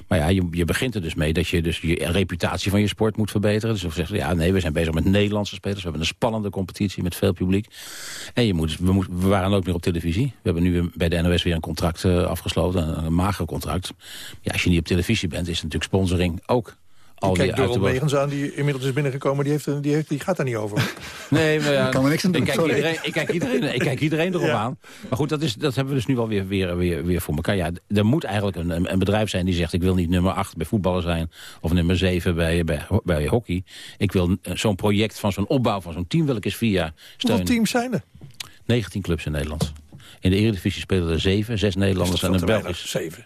Maar ja, je, je begint er dus mee dat je dus je reputatie van je sport moet verbeteren. Dus we zeggen, ja, nee, we zijn bezig met Nederlandse spelers. We hebben een spannende competitie met veel publiek. En je moet, we, we waren ook meer op televisie. We hebben nu bij de NOS weer een contract eh, afgesloten, een, een mager contract. Ja, als je niet op televisie bent, is natuurlijk sponsoring ook al die uiterwaarden. Megens aan, die inmiddels is binnengekomen. Die, heeft, die, heeft, die gaat daar niet over. Nee, maar ja, Daar kan er niks aan doen, ik, kijk sorry. iedereen, ik, kijk iedereen, ik kijk iedereen erop Ja. aan. Maar goed, dat, is, dat hebben we dus nu wel weer, weer, weer, weer voor elkaar. Ja, er moet eigenlijk een, een, bedrijf zijn die zegt... ik wil niet nummer 8 bij voetballen zijn... of nummer 7 bij, bij, bij hockey. Ik wil zo'n project van zo'n opbouw van zo'n team... wil ik eens vier jaar Hoeveel steunen. teams zijn er? 19 clubs in Nederland. In de Eredivisie spelen er 7, 6 Nederlanders en een Belgisch. Zeven.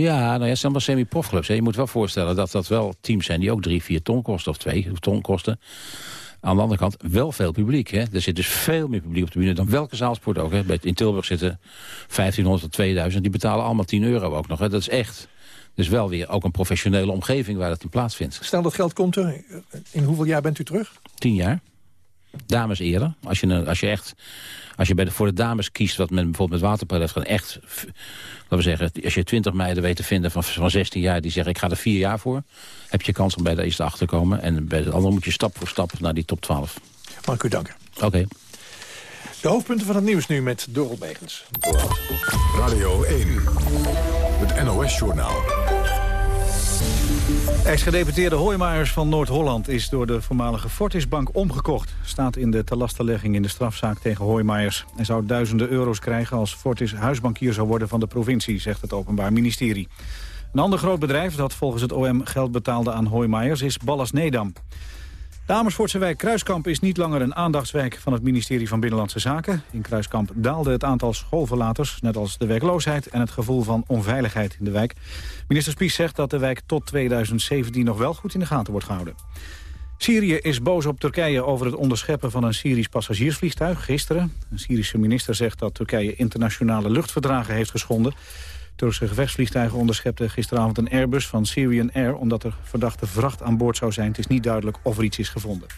Ja, nou ja, het zijn allemaal semi-profclubs. Je moet wel voorstellen dat dat wel teams zijn die ook drie, vier ton kosten of twee ton kosten. Aan de andere kant wel veel publiek. Hè. Er zit dus veel meer publiek op de bühne dan welke zaalsport ook. Hè. In Tilburg zitten 1500 tot 2000. Die betalen allemaal 10 euro ook nog. Hè. Dat is echt. Dus wel weer ook een professionele omgeving waar dat in plaatsvindt. Stel dat geld komt er. In hoeveel jaar bent u terug? 10 jaar. Dames eerder. Als je, een- als je echt, als je bij de, voor de dames kiest, wat men bijvoorbeeld met waterpijl heeft gedaan, echt, laten we zeggen, als je 20 meiden weet te vinden van, van 16 jaar, die zeggen ik ga er 4 jaar voor, heb je kans om bij de eerste achter te komen. En bij de andere moet je stap voor stap naar die top 12. Mag ik u danken. Oké. De hoofdpunten van het nieuws nu met Doral Megens. Radio 1, het NOS-journaal. Ex-gedeputeerde Hoijmaers van Noord-Holland is door de voormalige Fortisbank omgekocht. Staat in de telastenlegging in de strafzaak tegen Hoijmaers. Hij zou duizenden euro's krijgen als Fortis huisbankier zou worden van de provincie, zegt het Openbaar Ministerie. Een ander groot bedrijf dat volgens het OM geld betaalde aan Hoijmaers is Ballas Nedam. De Amersfoortse wijk Kruiskamp is niet langer een aandachtswijk van het ministerie van Binnenlandse Zaken. In Kruiskamp daalde het aantal schoolverlaters, net als de werkloosheid en het gevoel van onveiligheid in de wijk. Minister Spies zegt dat de wijk tot 2017 nog wel goed in de gaten wordt gehouden. Syrië is boos op Turkije over het onderscheppen van een Syrisch passagiersvliegtuig gisteren. Een Syrische minister zegt dat Turkije internationale luchtverdragen heeft geschonden. Turkse gevechtsvliegtuigen onderschepten gisteravond een Airbus van Syrian Air... omdat er verdachte vracht aan boord zou zijn. Het is niet duidelijk of er iets is gevonden.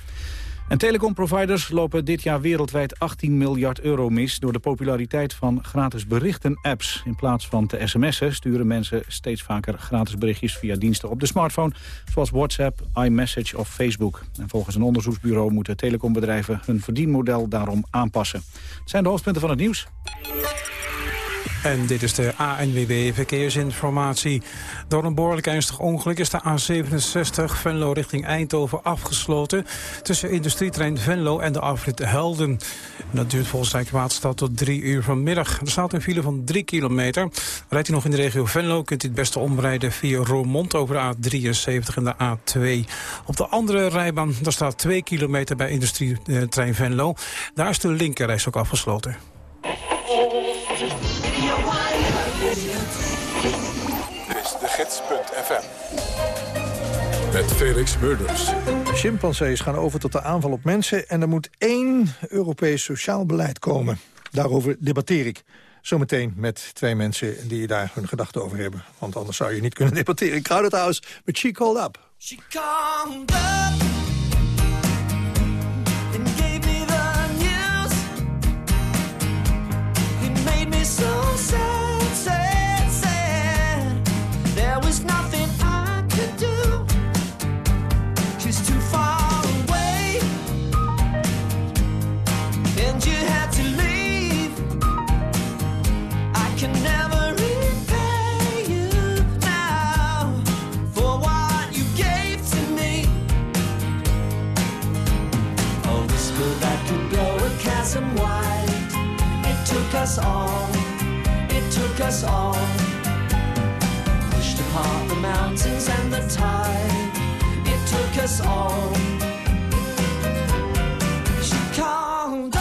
En telecomproviders lopen dit jaar wereldwijd 18 miljard euro mis... door de populariteit van gratis berichten-apps. In plaats van te sms'en sturen mensen steeds vaker gratis berichtjes... via diensten op de smartphone, zoals WhatsApp, iMessage of Facebook. En volgens een onderzoeksbureau moeten telecombedrijven... hun verdienmodel daarom aanpassen. Het zijn de hoofdpunten van het nieuws. En dit is de ANWB Verkeersinformatie. Door een behoorlijk ernstig ongeluk is de A67 Venlo richting Eindhoven afgesloten... tussen industrietrein Venlo en de afrit Helden. dat duurt volgens Rijkswaterstaat tot drie uur vanmiddag. Er staat een file van drie kilometer. Rijdt u nog in de regio Venlo, kunt u het beste omrijden via Roermond... over de A73 en de A2. Op de andere rijbaan daar staat twee kilometer bij industrietrein Venlo. Daar is de linkerreis ook afgesloten. Met Felix Murders. Chimpansees gaan over tot de aanval op mensen... en er moet één Europees sociaal beleid komen. Daarover debatteer ik. Zometeen met twee mensen die daar hun gedachten over hebben. Want anders zou je niet kunnen debatteren. Crowded House met She Called Up. She called up and gave us all, it took us all. Pushed apart the mountains and the tide. It took us all. She called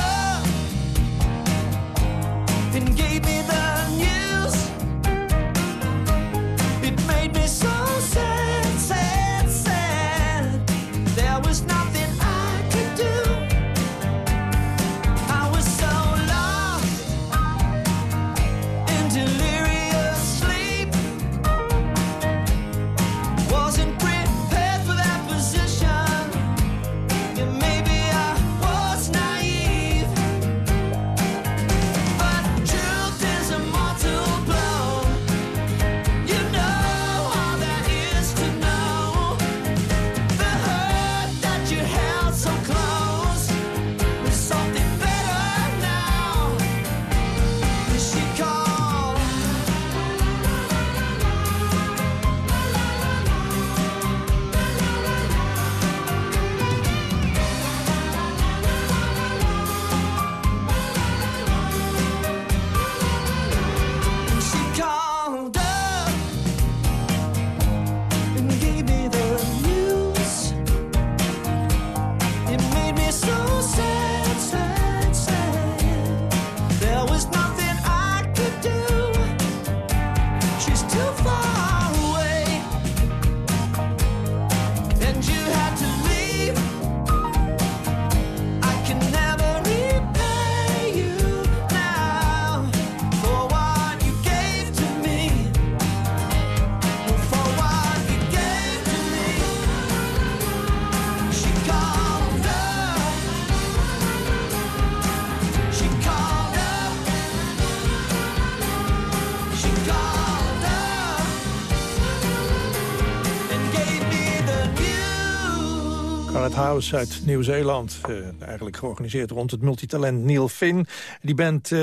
Uit Nieuw-Zeeland. Eh, eigenlijk georganiseerd rond het multitalent Neil Finn. Die band eh,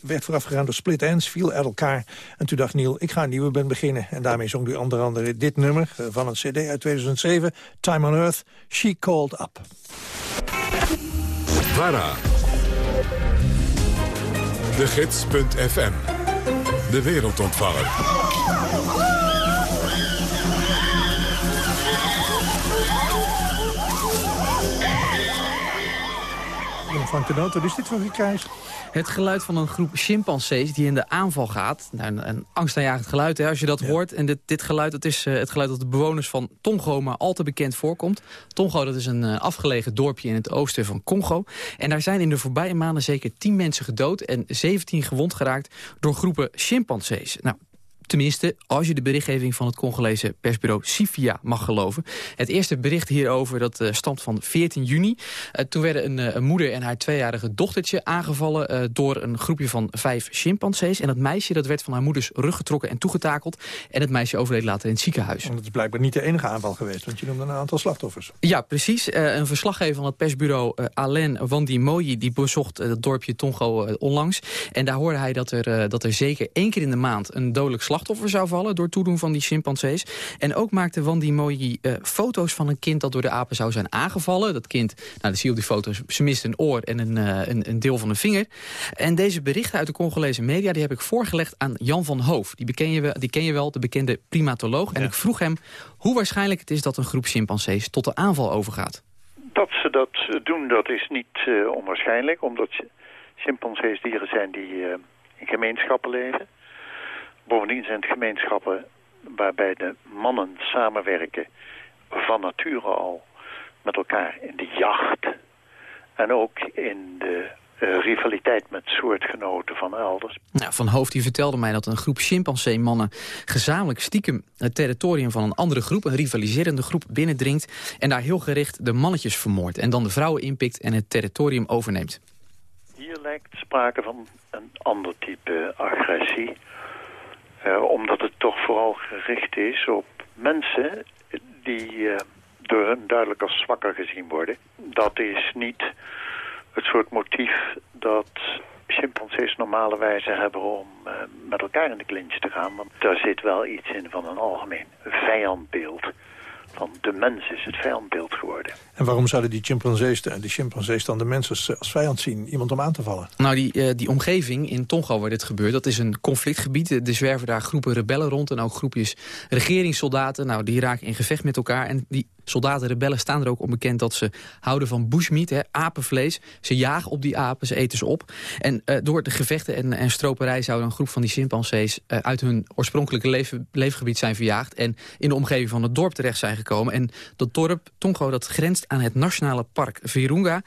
werd voorafgegaan door Split Ends, viel uit elkaar. En toen dacht Neil, ik ga een nieuwe band beginnen. En daarmee zong hij onder andere dit nummer eh, van een cd uit 2007. Time on Earth, She Called Up. VARA. De Gids.fm. De wereldontvanger. Noot, wat is dit voor gekrijs? Het geluid van een groep chimpansees die in de aanval gaat. Nou, een, een angstaanjagend geluid hè, als je dat hoort. En dit, dit geluid dat is eh, het geluid dat de bewoners van Tongo maar al te bekend voorkomt. Tongo dat is een eh, afgelegen dorpje in het oosten van Congo. En daar zijn in de voorbije maanden zeker 10 mensen gedood... en 17 gewond geraakt door groepen chimpansees. Nou, Tenminste, als je de berichtgeving van het Congolese persbureau Sifia mag geloven. Het eerste bericht hierover dat uh, stamt van 14 juni. Uh, toen werden een, uh, een, moeder en haar tweejarige dochtertje aangevallen... door een groepje van vijf chimpansees. En dat meisje dat werd van haar moeders rug getrokken en toegetakeld. En het meisje overleed later in het ziekenhuis. En dat is blijkbaar niet de enige aanval geweest, want je noemde een aantal slachtoffers. Ja, precies. een verslaggever van het persbureau Alain Wandimoyi... die bezocht het dorpje Tongo onlangs. En daar hoorde hij dat er, dat er zeker één keer in de maand... een dodelijk slag slachtoffer zou vallen door toedoen van die chimpansees. En ook maakte Wandi Moyi uh, foto's van een kind dat door de apen zou zijn aangevallen. Dat kind, nou dat zie je op die foto's, ze mist een oor en een, uh, een, een, deel van een vinger. En deze berichten uit de Congolese media die heb ik voorgelegd aan Jan van Hoof. Die, beken je, die ken je wel, de bekende primatoloog. En ik vroeg hem hoe waarschijnlijk het is dat een groep chimpansees tot de aanval overgaat. Dat ze dat doen, dat is niet uh, onwaarschijnlijk, omdat chimpansees dieren zijn die in gemeenschappen leven. Bovendien zijn het gemeenschappen waarbij de mannen samenwerken van nature al met elkaar in de jacht. En ook in de uh, rivaliteit met soortgenoten van elders. Nou, van Hoofd die vertelde mij dat een groep chimpansee-mannen gezamenlijk stiekem het territorium van een andere groep, een rivaliserende groep, binnendringt en daar heel gericht de mannetjes vermoordt en dan de vrouwen inpikt en het territorium overneemt. Hier lijkt sprake van een ander type agressie. Uh, omdat het toch vooral gericht is op mensen die uh, door hun duidelijk als zwakker gezien worden. Dat is niet het soort motief dat chimpansees normale wijze hebben om uh, met elkaar in de clinch te gaan. Want daar zit wel iets in van een algemeen vijandbeeld. Van de mens is het vijandbeeld geworden. En waarom zouden die chimpansees, de, de chimpansees dan de mensen als vijand zien? Iemand om aan te vallen? Nou, die, uh, die omgeving in Tonga waar dit gebeurt, dat is een conflictgebied. Er zwerven daar groepen rebellen rond en ook groepjes regeringssoldaten. Nou, die raken in gevecht met elkaar. En die soldaten, rebellen staan er ook onbekend dat ze houden van bushmeat, hè, apenvlees. Ze jagen op die apen, ze eten ze op. En uh, door de gevechten en, en stroperij zou een groep van die chimpansees uh, uit hun oorspronkelijke leefgebied zijn verjaagd. En in de omgeving van het dorp terecht zijn gekomen. En dat dorp, Tongo, dat grenst aan het nationale park Virunga.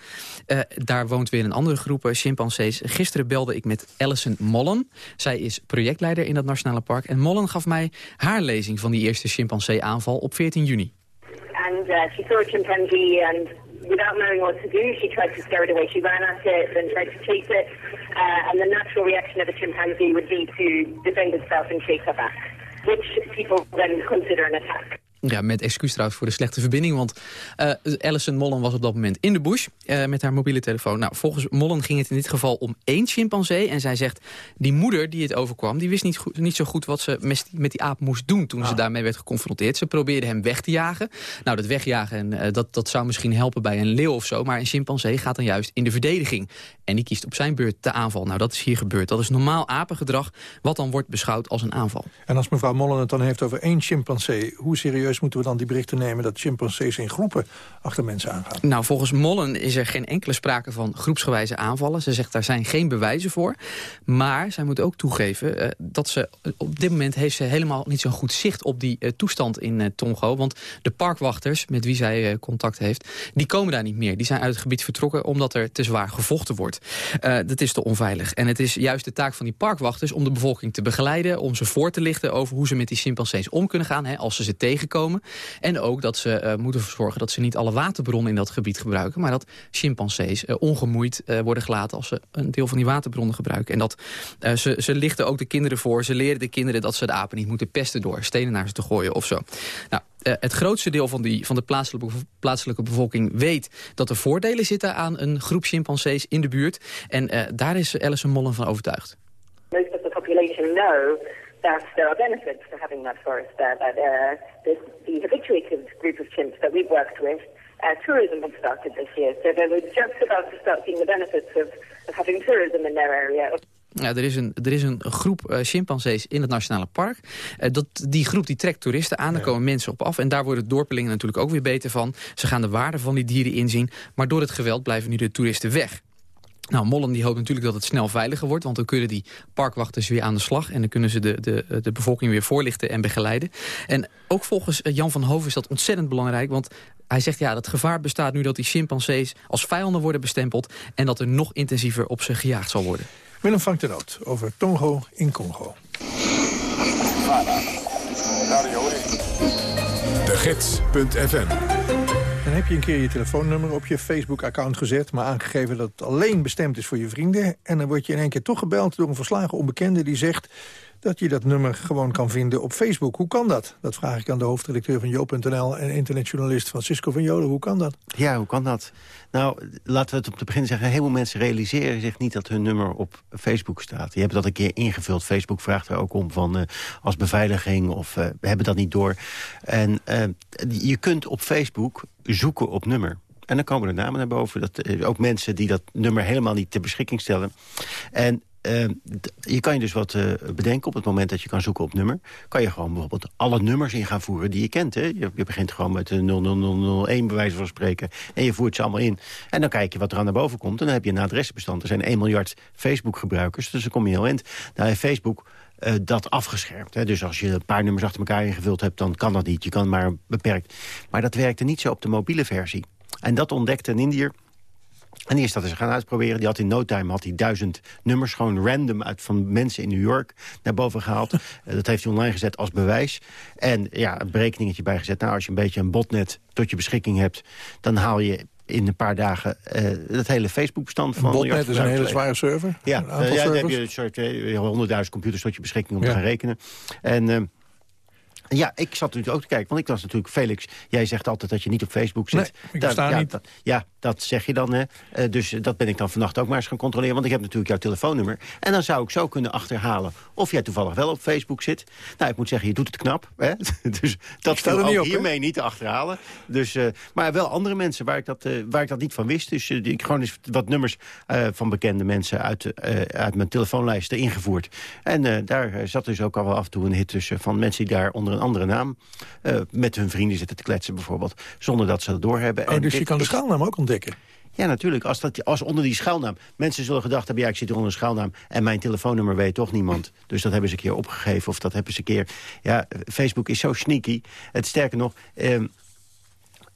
Uh, daar woont weer een andere groep chimpansees. Gisteren belde ik met Alison Mollen. Zij is projectleider in dat nationale park. En Mollen gaf mij haar lezing van die eerste chimpansee-aanval op 14 juni. And uh, she saw a chimpanzee and without knowing what to do, she tried to scare it away. She ran at it and tried to chase it, uh, and the natural reaction of a chimpanzee would be to defend itself and chase her back, which people then consider an attack. Ja, met excuus trouwens voor de slechte verbinding. Want uh, Alison Mollen was op dat moment in de bush uh, met haar mobiele telefoon. Nou, volgens Mollen ging het in dit geval om één chimpansee. En zij zegt, die moeder die het overkwam... die wist niet, goed, niet zo goed wat ze met, die aap moest doen... toen ah. ze daarmee werd geconfronteerd. Ze probeerde hem weg te jagen. Nou, dat wegjagen, uh, dat, dat zou misschien helpen bij een leeuw of zo. Maar een chimpansee gaat dan juist in de verdediging. En die kiest op zijn beurt de aanval. Nou, dat is hier gebeurd. Dat is normaal apengedrag, wat dan wordt beschouwd als een aanval. En als mevrouw Mollen het dan heeft over één chimpansee... hoe serieus moeten we dan die berichten nemen... dat chimpansees in groepen achter mensen aangaan? Nou, volgens Mollen is er geen enkele sprake van groepsgewijze aanvallen. Ze zegt daar zijn geen bewijzen voor. Maar zij moet ook toegeven uh, dat ze... op dit moment heeft ze helemaal niet zo'n goed zicht op die uh, toestand in uh, Tongo. Want de parkwachters met wie zij contact heeft... die komen daar niet meer. Die zijn uit het gebied vertrokken omdat er te zwaar gevochten wordt. dat is te onveilig. En het is juist de taak van die parkwachters om de bevolking te begeleiden... om ze voor te lichten over hoe ze met die chimpansees om kunnen gaan... Hè, als ze ze tegenkomen komen. En ook dat ze eh, moeten zorgen dat ze niet alle waterbronnen in dat gebied gebruiken... maar dat chimpansees eh, ongemoeid eh, worden gelaten als ze een deel van die waterbronnen gebruiken. En dat ze, ze lichten ook de kinderen voor. Ze leren de kinderen dat ze de apen niet moeten pesten door stenen naar ze te gooien of zo. Nou, het grootste deel van, die, van de plaatselijke, plaatselijke bevolking weet dat er voordelen zitten aan een groep chimpansees in de buurt. En daar is Alison Mollen van overtuigd. most of the population know that there are benefits to having that forest there. That uh, the, the habituated group of chimps that we've worked with, uh, tourism had started this year. So they were just about to start seeing the benefits of, of having tourism in their area. Ja, er, is een, er is een groep eh, chimpansees in het nationale park. Eh, dat, die groep die trekt toeristen aan, daar komen mensen op af. En daar worden dorpelingen natuurlijk ook weer beter van. Ze gaan de waarde van die dieren inzien. Maar door het geweld blijven nu de toeristen weg. Nou, Mollen die hoopt natuurlijk dat het snel veiliger wordt... want dan kunnen die parkwachters weer aan de slag... en dan kunnen ze de, de, de bevolking weer voorlichten en begeleiden. En ook volgens eh, Jan van Hoven is dat ontzettend belangrijk... want hij zegt ja, dat gevaar bestaat nu dat die chimpansees als vijanden worden bestempeld... en dat er nog intensiever op ze gejaagd zal worden. Willem vangt de noot over Tongo in Congo. De Gids.fm Dan heb je een keer je telefoonnummer op je Facebook-account gezet... maar aangegeven dat het alleen bestemd is voor je vrienden. En dan word je in één keer toch gebeld door een verslagen onbekende... die zegt dat je dat nummer gewoon kan vinden op Facebook. Hoe kan dat? Dat vraag ik aan de hoofdredacteur van Joop.nl... en internetjournalist Francisco van Jolen. Hoe kan dat? Ja, hoe kan dat? Nou, laten we het op te begin zeggen. Heel veel mensen realiseren zich niet dat hun nummer op Facebook staat. Je hebt dat een keer ingevuld. Facebook vraagt er ook om van eh, als beveiliging of eh, we hebben dat niet door. En eh, je kunt op Facebook zoeken op nummer. En dan komen er namen naar boven. Dat, ook mensen die dat nummer helemaal niet ter beschikking stellen. En eh, d- je kan je dus wat eh, bedenken op het moment dat je kan zoeken op nummer. Kan je gewoon bijvoorbeeld alle nummers in gaan voeren die je kent. Hè? Je, begint gewoon met de 00001 bij wijze van spreken. En je voert ze allemaal in. En dan kijk je wat er aan naar boven komt. En dan heb je een adresbestand. Er zijn 1 miljard Facebook-gebruikers. Dus dan kom je heel eind. Nou heeft Facebook eh, dat afgeschermd. Hè? Dus als je een paar nummers achter elkaar ingevuld hebt... dan kan dat niet. Je kan maar beperkt. Maar dat werkte niet zo op de mobiele versie. En dat ontdekte een Indiër. En die is dat eens gaan uitproberen. Die had in no time had hij duizend nummers gewoon random uit van mensen in New York naar boven gehaald. Eh, dat heeft hij online gezet als bewijs. En ja, een berekeningetje bijgezet. Nou, als je een beetje een botnet tot je beschikking hebt, dan haal je in een paar dagen eh het hele Facebook-bestand van... Een botnet is een hele zware server. Ja, eh, ja dan heb je een soort eh, honderdduizend computers tot je beschikking om Ja. te gaan rekenen. En... eh, ja, ik zat natuurlijk ook te kijken. Want ik was natuurlijk, Felix, jij zegt altijd dat je niet op Facebook zit. Nee, ik ja, niet. dat- ja, dat zeg je dan. Hè. Eh, dus dat ben ik dan vannacht ook maar eens gaan controleren. Want ik heb natuurlijk jouw telefoonnummer. En dan zou ik zo kunnen achterhalen of jij toevallig wel op Facebook zit. Nou, ik moet zeggen, je doet het knap. Hè? dus dat er niet op, hè? hiermee niet te achterhalen. Dus, eh, maar wel andere mensen waar ik dat, eh, waar ik dat niet van wist. Dus ik gewoon eens wat nummers van bekende mensen uit, uit mijn telefoonlijst ingevoerd. En daar zat dus ook al wel af en toe een hit tussen... van mensen die daar onder een andere naam eh, met hun vrienden zitten te kletsen bijvoorbeeld. Zonder dat ze dat doorhebben. Oh, En dus je kan de schaalnaam ook ontdekken? ja, natuurlijk. Als, dat, als onder die schuilnaam... Mensen zullen gedacht hebben, ja, ik zit onder een schuilnaam... en mijn telefoonnummer weet toch niemand. Dus dat hebben ze een keer opgegeven of dat hebben ze een keer... Ja, Facebook is zo sneaky. Het sterker nog, ehm,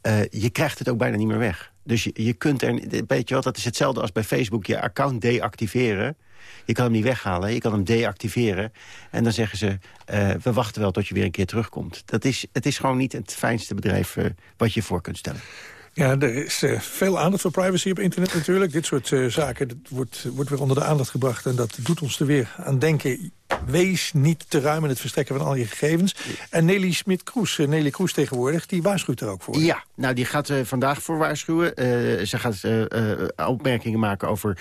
eh, je krijgt het ook bijna niet meer weg. Dus je, je kunt er... Weet je wat, dat is hetzelfde als bij Facebook je account deactiveren... Je kan hem niet weghalen, je kan hem deactiveren. En dan zeggen ze, eh, we wachten wel tot je weer een keer terugkomt. Dat is, het is gewoon niet het fijnste bedrijf eh, wat je voor kunt stellen. Ja, er is eh, veel aandacht voor privacy op internet natuurlijk. Dit soort zaken wordt, wordt weer onder de aandacht gebracht. En dat doet ons er weer aan denken. Wees niet te ruim in het verstrekken van al je gegevens. En Nelly Smit-Kroes, eh, Nelly Kroes tegenwoordig, die waarschuwt er ook voor. Ja, nou die gaat eh, vandaag voor waarschuwen. Eh, ze gaat opmerkingen maken over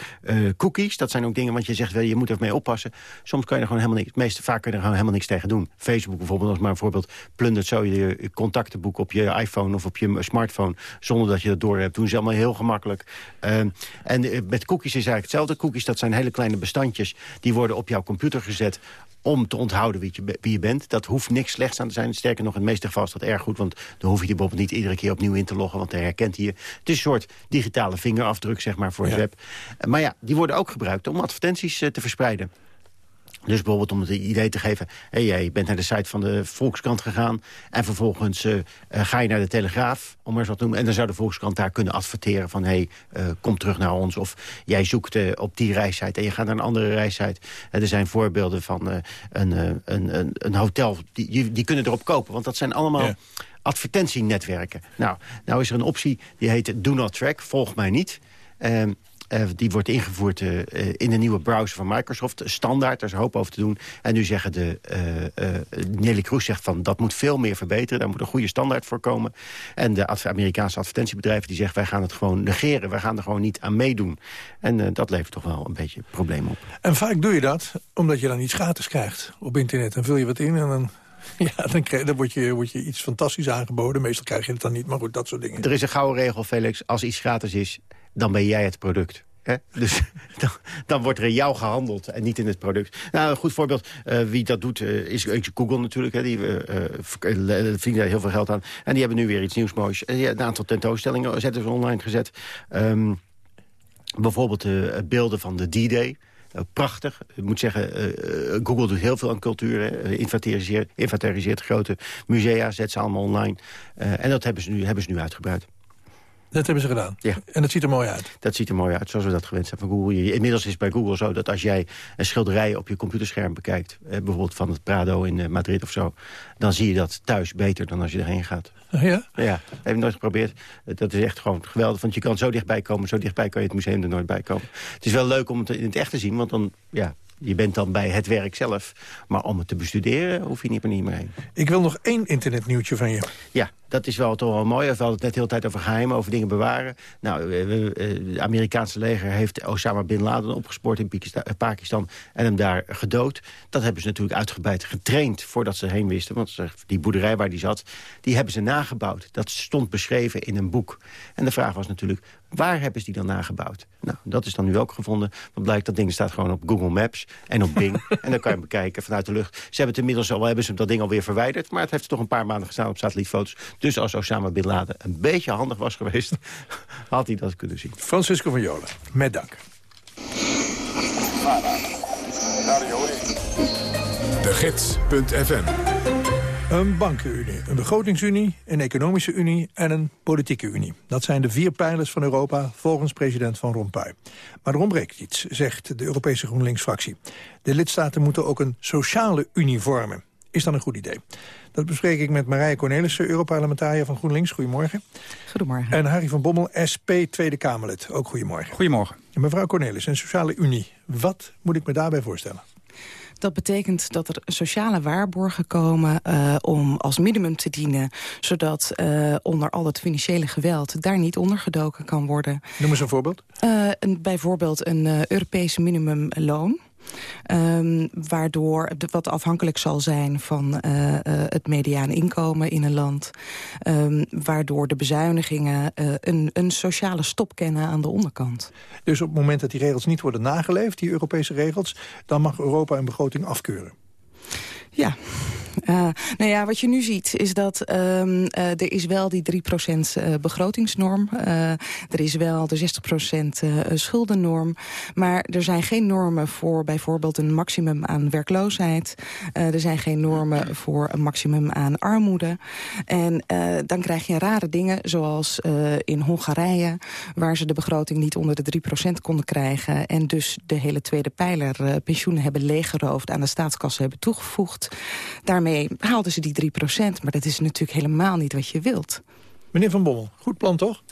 cookies. Dat zijn ook dingen, want je zegt wel, je moet ermee oppassen. Soms kan je er gewoon helemaal niks, meest vaak kun je er gewoon helemaal niks tegen doen. Facebook bijvoorbeeld, als maar een voorbeeld, plundert zo je contactenboek op je iPhone of op je smartphone, zonder dat je dat door hebt. Doen ze allemaal heel gemakkelijk. Eh, en met cookies is eigenlijk hetzelfde. Cookies, dat zijn hele kleine bestandjes, die worden op jouw computer gezet om te onthouden wie je, wie je bent. Dat hoeft niks slechts aan te zijn. Sterker nog, in het meeste gevallen is dat erg goed... want dan hoef je die bijvoorbeeld niet iedere keer opnieuw in te loggen... want dan herkent hij je. Het is een soort digitale vingerafdruk zeg maar, voor het Ja. web. Eh, Maar ja, die worden ook gebruikt om advertenties eh, te verspreiden. Dus bijvoorbeeld om het idee te geven... Hey, jij bent naar de site van de Volkskrant gegaan... en vervolgens eh, eh, ga je naar de Telegraaf, om maar eens wat te noemen... en dan zou de Volkskrant daar kunnen adverteren van... hey, eh, kom terug naar ons. Of jij zoekt op die reissite en je gaat naar een andere reissite. Er zijn voorbeelden van een, een, een, een hotel, die, die- kunnen erop kopen. Want dat zijn allemaal... Ja. advertentienetwerken. Nou, nou is er een optie die heet Do Not Track, volg mij niet. Ehm, eh, die wordt ingevoerd eh, eh, in de nieuwe browser van Microsoft. Standaard, daar is een hoop over te doen. En nu zeggen de... Nelly Kroes zegt van dat moet veel meer verbeteren. Daar moet een goede standaard voor komen. En de Amerikaanse advertentiebedrijven die zeggen... wij gaan het gewoon negeren. Wij gaan er gewoon niet aan meedoen. En dat levert toch wel een beetje problemen op. En vaak doe je dat omdat je dan iets gratis krijgt op internet. Dan vul je wat in en dan, ja, dan, krijg, dan word, je, word je iets fantastisch aangeboden. Meestal krijg je het dan niet, maar goed, dat soort dingen. Er is een gouden regel, Felix. Als iets gratis is, dan ben jij het product. Dus dan, dan wordt er in jou gehandeld en niet in het product. Nou, een goed voorbeeld, eh, wie dat doet, eh, is, Google natuurlijk. Hè? Die verdienen daar heel veel geld aan. En die hebben nu weer iets nieuws moois. Een aantal tentoonstellingen zetten ze online gezet. Ehm, bijvoorbeeld de beelden van de D-Day. Prachtig. Ik moet zeggen, Google doet heel veel aan cultuur. Inventariseert, inventariseert grote musea, zet ze allemaal online. En dat hebben ze, nu, hebben ze nu uitgebreid. Dat hebben ze gedaan. Ja. En dat ziet er mooi uit. Dat ziet er mooi uit, zoals we dat gewend zijn van Google. Inmiddels is het bij Google zo dat als jij een schilderij op je computerscherm bekijkt... eh, bijvoorbeeld van het Prado in eh, Madrid of zo... dan zie je dat thuis beter dan als je erheen gaat. Ja? Ja, heb ik nooit geprobeerd. Eh, Dat is echt gewoon geweldig, want je kan zo dichtbij komen. Zo dichtbij kan je het museum er nooit bij komen. Het is wel leuk om het in het echt te zien, want dan... Ja, je bent dan bij het werk zelf. Maar om het te bestuderen hoef je niet meer, niet meer heen. Ik wil nog één internetnieuwtje van je. Ja, dat is wel toch wel mooi. We hadden het net de hele tijd over geheimen, over dingen bewaren. Nou, het Amerikaanse leger heeft Osama Bin Laden opgespoord in eh, Pakistan... en hem daar gedood. Dat hebben ze natuurlijk uitgebreid getraind voordat ze heen wisten. Want die boerderij waar die zat, die hebben ze nagebouwd. Dat stond beschreven in een boek. En de vraag was natuurlijk, waar hebben ze die dan nagebouwd? Nou, dat is dan nu ook gevonden. Want blijkt, dat ding staat gewoon op Google Maps en op Bing. en dan kan je hem bekijken vanuit de lucht. Ze hebben het inmiddels al, hebben ze dat ding alweer verwijderd. Maar het heeft toch een paar maanden gestaan op satellietfoto's. Dus als Osama Bin Laden een beetje handig was geweest... had hij dat kunnen zien. Francisco van Jolen, met dank. De Gids.fm Een bankenunie, een begrotingsunie, een economische unie en een politieke unie. Dat zijn de vier pijlers van Europa volgens president Van Rompuy. Maar er ontbreekt iets, zegt de Europese GroenLinks-fractie. De lidstaten moeten ook een sociale unie vormen. Is dat een goed idee? Dat bespreek ik met Marije Cornelissen, Europarlementariër van GroenLinks. Goedemorgen. Goedemorgen. En Harry van Bommel, SP Tweede Kamerlid. Ook goedemorgen. Goedemorge. Mevrouw Cornelissen, een sociale unie. Wat moet ik me daarbij voorstellen? Dat betekent dat er sociale waarborgen komen eh, om als minimum te dienen... zodat eh, onder al het financiële geweld daar niet ondergedoken kan worden. Noem eens een voorbeeld. Eh, een, bijvoorbeeld een Europese minimumloon. Ehm, waardoor wat afhankelijk zal zijn van eh, eh, het mediaan inkomen in een land. Ehm, waardoor de bezuinigingen eh, een, een sociale stop kennen aan de onderkant. Dus op het moment dat die regels niet worden nageleefd, die Europese regels... dan mag Europa een begroting afkeuren. Ja. Eh, nou ja, wat je nu ziet is dat ehm, eh, er is wel die 3% eh, begrotingsnorm. Er is wel de 60% eh, schuldennorm. Maar er zijn geen normen voor bijvoorbeeld een maximum aan werkloosheid. Er zijn geen normen voor een maximum aan armoede. En dan krijg je rare dingen zoals in Hongarije... waar ze de begroting niet onder de 3% konden krijgen... en dus de hele tweede pijler pensioenen hebben leeggeroofd... aan de staatskassen hebben toegevoegd. Daarmee haalden ze die 3%, maar dat is natuurlijk helemaal niet wat je wilt. Meneer Van Bommel, goed plan toch?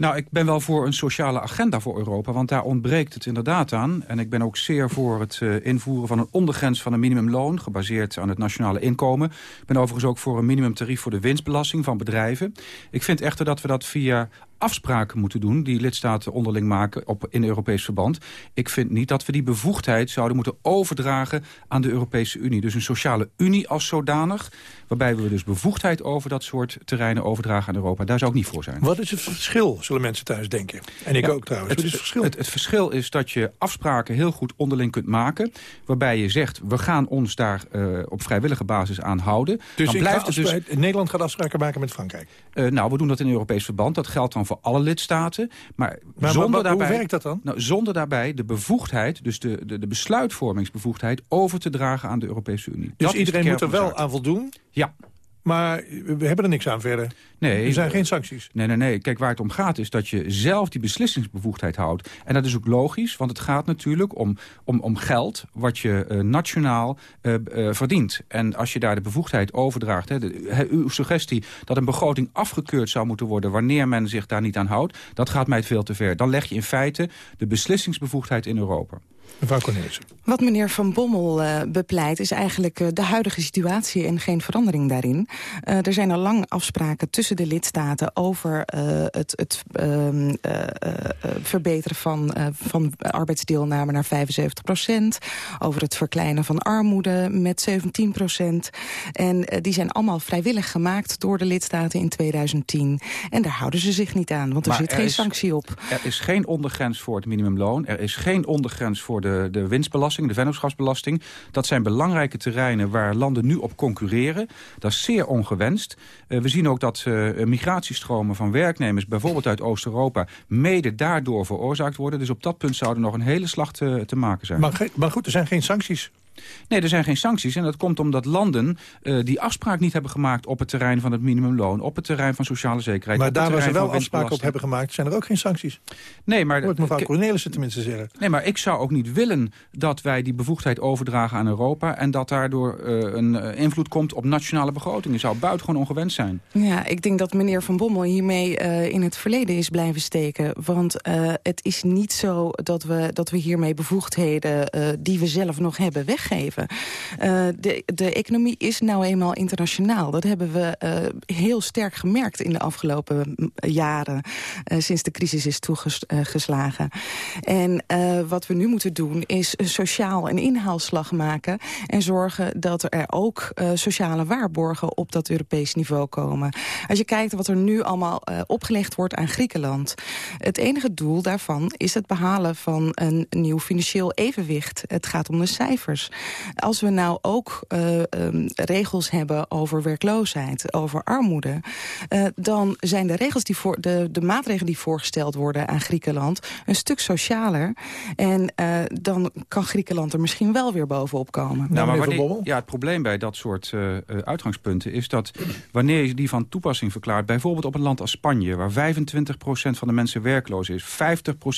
Nou, ik ben wel voor een sociale agenda voor Europa, want daar ontbreekt het inderdaad aan. En ik ben ook zeer voor het eh, invoeren van een ondergrens van een minimumloon, gebaseerd aan het nationale inkomen. Ik ben overigens ook voor een minimumtarief voor de winstbelasting van bedrijven. Ik vind echter dat we dat via afspraken moeten doen... die lidstaten onderling maken op, in Europees verband. Ik vind niet dat we die bevoegdheid zouden moeten overdragen aan de Europese Unie. Dus een sociale unie als zodanig... waarbij we dus bevoegdheid over dat soort terreinen overdragen aan Europa. Daar zou ik niet voor zijn. Wat is het verschil, zullen mensen thuis denken? En ik Ja, ook trouwens. Het, Wat is het verschil? Het, het verschil is dat je afspraken heel goed onderling kunt maken... waarbij je zegt, we gaan ons daar eh, op vrijwillige basis aan houden. dus dan blijft het dus Nederland gaat afspraken maken met Frankrijk. eh, nou, we doen dat in Europees verband. Dat geldt dan voor alle lidstaten. Maar, maar zonder hoe daarbij, werkt dat dan? Nou, zonder daarbij de bevoegdheid, dus de, de, de besluitvormingsbevoegdheid... over te dragen aan de Europese Unie. Dus Dat iedereen moet er wel aan voldoen? Ja. Maar we hebben er niks aan verder. Nee, Er zijn geen sancties. Nee, nee, nee. Kijk, waar het om gaat is dat je zelf die beslissingsbevoegdheid houdt. En dat is ook logisch, want het gaat natuurlijk om, om, om geld... wat je eh, nationaal eh, eh, verdient. En als je daar de bevoegdheid overdraagt... Hè, de- hè, uw suggestie dat een begroting afgekeurd zou moeten worden... wanneer men zich daar niet aan houdt, dat gaat mij veel te ver. Dan leg je in feite de beslissingsbevoegdheid in Europa. Mevrouw Cornelissen. Wat meneer Van Bommel eh, bepleit is eigenlijk eh, de huidige situatie en geen verandering daarin. Eh, er zijn al lang afspraken tussen de lidstaten over het, het ehm, eh, eh, eh, verbeteren van, eh, van arbeidsdeelname naar 75 procent. Over het verkleinen van armoede met 17 procent. En die zijn allemaal vrijwillig gemaakt door de lidstaten in 2010. En daar houden ze zich niet aan, want er Maar zit er geen is- sanctie op. Er is geen ondergrens voor het minimumloon. Er is geen ondergrens voor de, de winstbelasting, de vennootschapsbelasting. Dat zijn belangrijke terreinen waar landen nu op concurreren. Dat is zeer ongewenst. Eh, we zien ook dat eh, migratiestromen van werknemers... bijvoorbeeld uit Oost-Europa... mede daardoor veroorzaakt worden. Dus op dat punt zou er nog een hele slag te, te maken zijn. Maar, maar goed, er zijn geen sancties. Nee, er zijn geen sancties. En dat komt omdat landen eh, die afspraak niet hebben gemaakt... op het terrein van het minimumloon, op het terrein van sociale zekerheid... Maar op het daar waar ze terrein wel van afspraken op hebben gemaakt... zijn er ook geen sancties. Nee, maar... Hoort mevrouw Cornelissen tenminste zeggen. Nee, maar ik zou ook niet willen dat wij die bevoegdheid overdragen aan Europa... en dat daardoor eh, een eh, invloed komt op nationale begrotingen. zou buitengewoon ongewenst zijn. Ja, ik denk dat meneer Van Bommel hiermee eh, in het verleden is blijven steken. Want eh, het is niet zo dat we, dat we hiermee bevoegdheden eh, die we zelf nog hebben weggeven. Eh, de, de economie is nou eenmaal internationaal. Dat hebben we eh, heel sterk gemerkt in de afgelopen mm, jaren. eh, sinds de crisis is toegeslagen. En wat we nu moeten doen is sociaal een inhaalslag maken. En zorgen dat er ook sociale waarborgen op dat Europees niveau komen. Als je kijkt wat er nu allemaal opgelegd wordt aan Griekenland. Het enige doel daarvan is het behalen van een nieuw financieel evenwicht. Het gaat om de cijfers. Als we nou ook eh, ehm, regels hebben over werkloosheid, over armoede... eh, dan zijn de, regels die voor, de, de maatregelen die voorgesteld worden aan Griekenland... een stuk socialer. En eh, dan kan Griekenland er misschien wel weer bovenop komen. Nou, maar wanneer- ja, het probleem bij dat soort uitgangspunten is dat wanneer je die van toepassing verklaart, bijvoorbeeld op een land als Spanje, waar 25% van de mensen werkloos is, 50%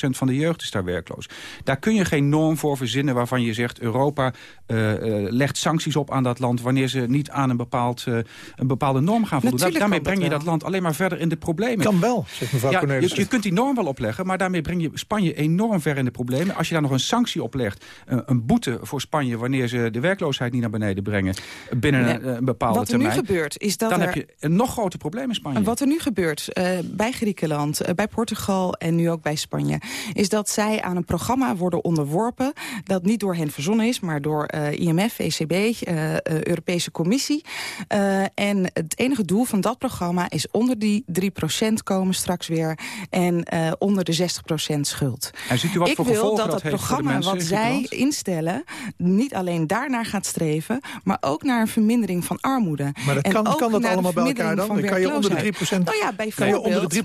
van de jeugd is daar werkloos. Daar kun je geen norm voor verzinnen waarvan je zegt Europa eh, eh, legt sancties op aan dat land wanneer ze niet aan een, bepaald, eh, een bepaalde norm gaan voldoen. Da- daarmee dat breng je wel. dat land alleen maar verder in de problemen. Kan wel, zegt mevrouw ja, je, Cornelissen. je kunt die norm wel opleggen, maar daarmee breng je Spanje enorm ver in de problemen. Als je daar nog een sanctie op legt, een, boete voor Spanje... wanneer ze de werkloosheid niet naar beneden brengen binnen Nee, een, een bepaalde wat er nu termijn... gebeurt, is dat dan er- heb je een nog groter probleem in Spanje. En Wat er nu gebeurt bij Griekenland, bij Portugal en nu ook bij Spanje... is dat zij aan een programma worden onderworpen... dat niet door hen verzonnen is, maar door eh, IMF, ECB, eh, eh, Europese Commissie. Eh, en het enige doel van dat programma is onder die 3% komen straks weer... en eh, onder de 60% schuld. En ziet u wat Ik voor wil dat dat het programma wat zij instellen... niet alleen daarnaar gaat streven, maar ook naar een vermindering van armoede. Maar dat En kan, ook kan dat allemaal bij elkaar dan? kan je onder de 3%, werkloosheid. Nou ja, kan je onder de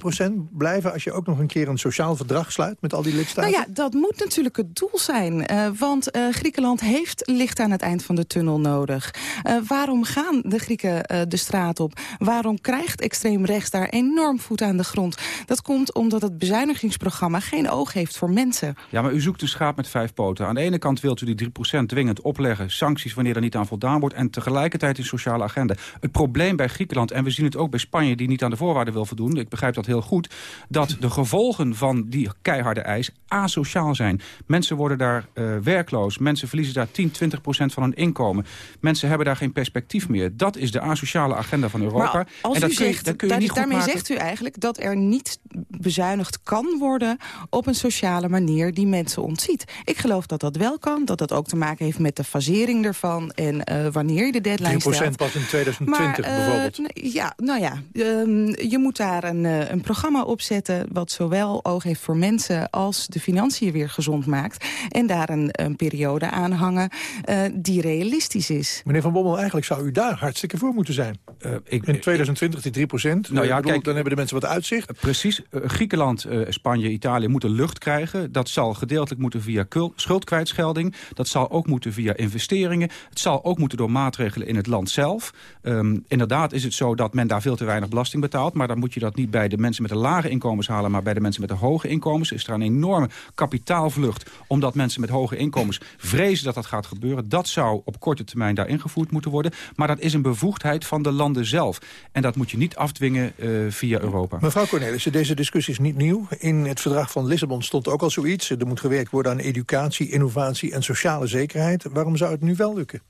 3% blijven... als je ook nog een keer een sociaal verdrag sluit met al die lidstaten? Nou ja, dat moet natuurlijk het doel zijn. eh, want eh, Griekenland heeft licht aan het eind van de tunnel nodig. Eh, waarom gaan de Grieken eh, de straat op? Waarom krijgt extreem rechts daar enorm voet aan de grond? Dat komt omdat het bezuinigingsprogramma geen oog heeft voor mensen. Ja, maar u zoekt een schaap met vijf poten. Aan de ene kant wilt u die 3% dwingend opleggen, sancties wanneer er niet aan voldaan wordt... en tegelijkertijd een sociale agenda. Het probleem bij Griekenland, en we zien het ook bij Spanje... die niet aan de voorwaarden wil voldoen, ik begrijp dat heel goed... dat de gevolgen van die keiharde eis asociaal zijn. Mensen worden daar eh, werkloos, mensen verliezen daar 10, 20% van hun inkomen. Mensen hebben daar geen perspectief meer. Dat is de asociale agenda van Europa. Maar als en dat u kun zegt, dat kun je daar- niet goed daarmee maken. zegt u eigenlijk dat er niet bezuinigd kan worden op een sociale manier die mensen ontziet. Ik geloof dat dat wel kan, dat dat ook te maken heeft met de fasering ervan en eh, wanneer je de deadline 3% stelt. pas in 2020 Maar, eh, bijvoorbeeld. Ja, nou ja, ehm, je moet daar een, eh, een programma opzetten... wat zowel oog heeft voor mensen als de financiën weer gezond maakt. En daar een, een periode aan hangen eh, die realistisch is. Meneer Van Bommel, eigenlijk zou u daar hartstikke voor moeten zijn. ik, In 2020 die 3 procent. Nou ja, kijk, dan hebben de mensen wat uitzicht. Precies. Eh, Griekenland, eh, Spanje, Italië moeten lucht krijgen. Dat zal gedeeltelijk moeten via schuldkwijtschelding. Dat zal ook moeten via investeringen. Het zal ook moeten door maatregelen in het land zelf. Ehm, inderdaad is het zo dat men daar veel te weinig belasting betaalt. Maar dan moet je dat niet bij de mensen met de lage inkomens halen... maar bij de mensen met de hoge inkomens. Is er een enorme kapitaalvlucht. Omdat mensen met hoge inkomens vrezen dat dat gaat gebeuren. Dat zou op korte termijn daar ingevoerd moeten worden. Maar dat is een bevoegdheid van de landen zelf. En dat moet je niet afdwingen eh, via Europa. Mevrouw Cornelissen, deze discussie is niet nieuw. In het verdrag van Lissabon stond ook al zoiets. Er moet gewerkt worden aan educatie, innovatie en sociale zekerheid. Waarom zou het nu wel lukken?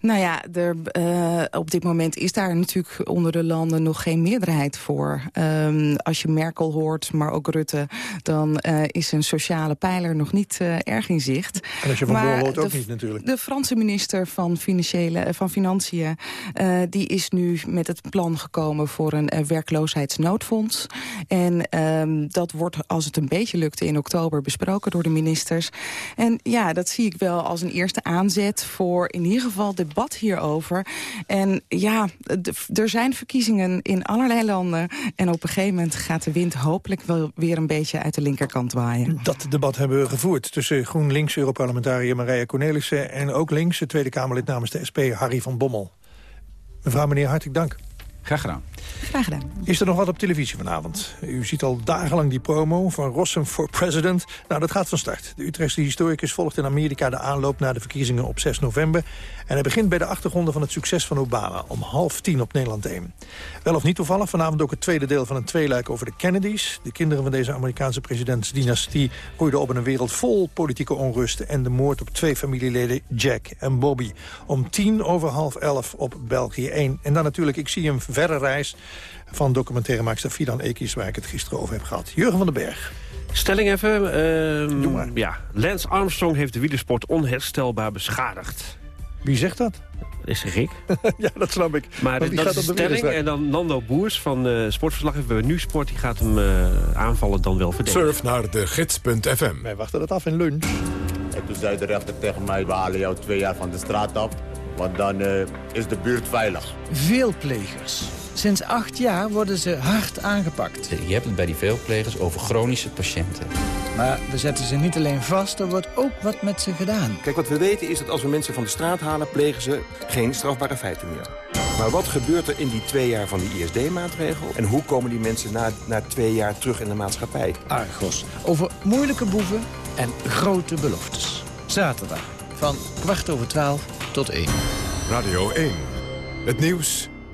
Nou ja, er, eh, op dit moment is daar natuurlijk onder de landen nog geen meerderheid voor. Ehm, als je Merkel hoort, maar ook Rutte, dan eh, is een sociale pijler nog niet eh, erg in zicht. En als je van Maar hoort ook de- niet natuurlijk. De Franse minister van, financiële, van Financiën... die is nu met het plan gekomen voor een werkloosheidsnoodfonds. En ehm, dat wordt, als het een beetje lukt, in oktober besproken door de ministers. En ja, dat zie ik wel als een eerste aanzet voor in ieder geval debat hierover. En ja, er zijn verkiezingen in allerlei landen. En op een gegeven moment gaat de wind hopelijk wel weer een beetje uit de linkerkant waaien. Dat debat hebben we gevoerd tussen GroenLinks-Europarlementariër Marija Cornelissen... en ook links, het Tweede Kamerlid namens de SP, Harry van Bommel. Mevrouw, meneer, hartelijk dank. Graag gedaan. Graag gedaan. Is er nog wat op televisie vanavond? U ziet al dagenlang die promo van Rossum for President. Nou, dat gaat van start. De Utrechtse historicus volgt in Amerika de aanloop naar de verkiezingen op 6 november. En hij begint bij de achtergronden van het succes van Obama... om half tien op Nederland 1. Wel of niet toevallig, vanavond ook het tweede deel van een tweeluik over de Kennedys. De kinderen van deze Amerikaanse presidentsdynastie... groeiden op in een wereld vol politieke onrust... en de moord op twee familieleden Jack en Bobby. Om tien over half elf op België 1. En dan natuurlijk, ik zie een verre reis van documentairemaakster Fidan Ekis... waar ik het gisteren over heb gehad. Jurgen van den Berg. Stelling even. ehm, ja, Lance Armstrong heeft de wielersport onherstelbaar beschadigd. Wie zegt dat? Is Rick. ja, dat snap ik. Maar dat gaat is de op de stelling. En dan Nando Boers van eh Sportverslag. We nu sport. Die gaat hem eh, aanvallen dan wel verdedigen. Surf naar de gids.fm. Wij wachten het af in lunch. En toen zei de rechter tegen mij, we halen jou twee jaar van de straat af. Want dan eh, is de buurt veilig. Veel plegers. Sinds acht jaar worden ze hard aangepakt. Je hebt het bij die veelplegers over chronische patiënten. Maar we zetten ze niet alleen vast, er wordt ook wat met ze gedaan. Kijk, wat we weten is dat als we mensen van de straat halen... plegen ze geen strafbare feiten meer. Maar wat gebeurt er in die twee jaar van die ISD-maatregel? En hoe komen die mensen na, na twee jaar terug in de maatschappij? Argos. Over moeilijke boeven en grote beloftes. Zaterdag van kwart over twaalf tot één. Radio 1. Het nieuws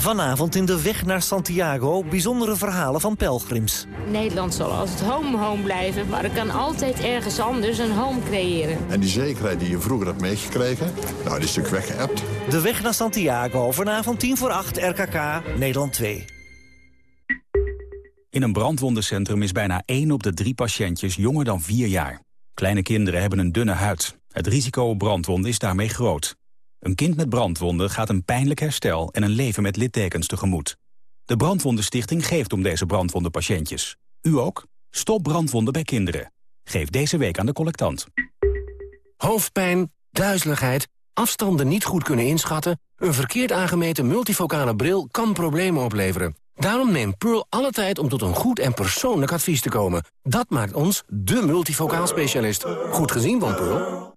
Vanavond in de weg naar Santiago bijzondere verhalen van pelgrims. Nederland zal altijd home home blijven, maar er kan altijd ergens anders een home creëren. En die zekerheid die je vroeger hebt meegekregen, nou, die is natuurlijk weggeëpt. De weg naar Santiago, vanavond 10 voor 8, RKK, Nederland 2. In een brandwondencentrum is bijna 1 op de drie patiëntjes jonger dan 4 jaar. Kleine kinderen hebben een dunne huid. Het risico op brandwonden is daarmee groot. Een kind met brandwonden gaat een pijnlijk herstel en een leven met littekens tegemoet. De Brandwondenstichting geeft om deze brandwonde patiëntjes. U ook? Stop brandwonden bij kinderen. Geef deze week aan de collectant. Hoofdpijn, duizeligheid, afstanden niet goed kunnen inschatten... een verkeerd aangemeten multifocale bril kan problemen opleveren. Daarom neemt Pearl alle tijd om tot een goed en persoonlijk advies te komen. Dat maakt ons de multifocaal specialist. Goed gezien van Pearl.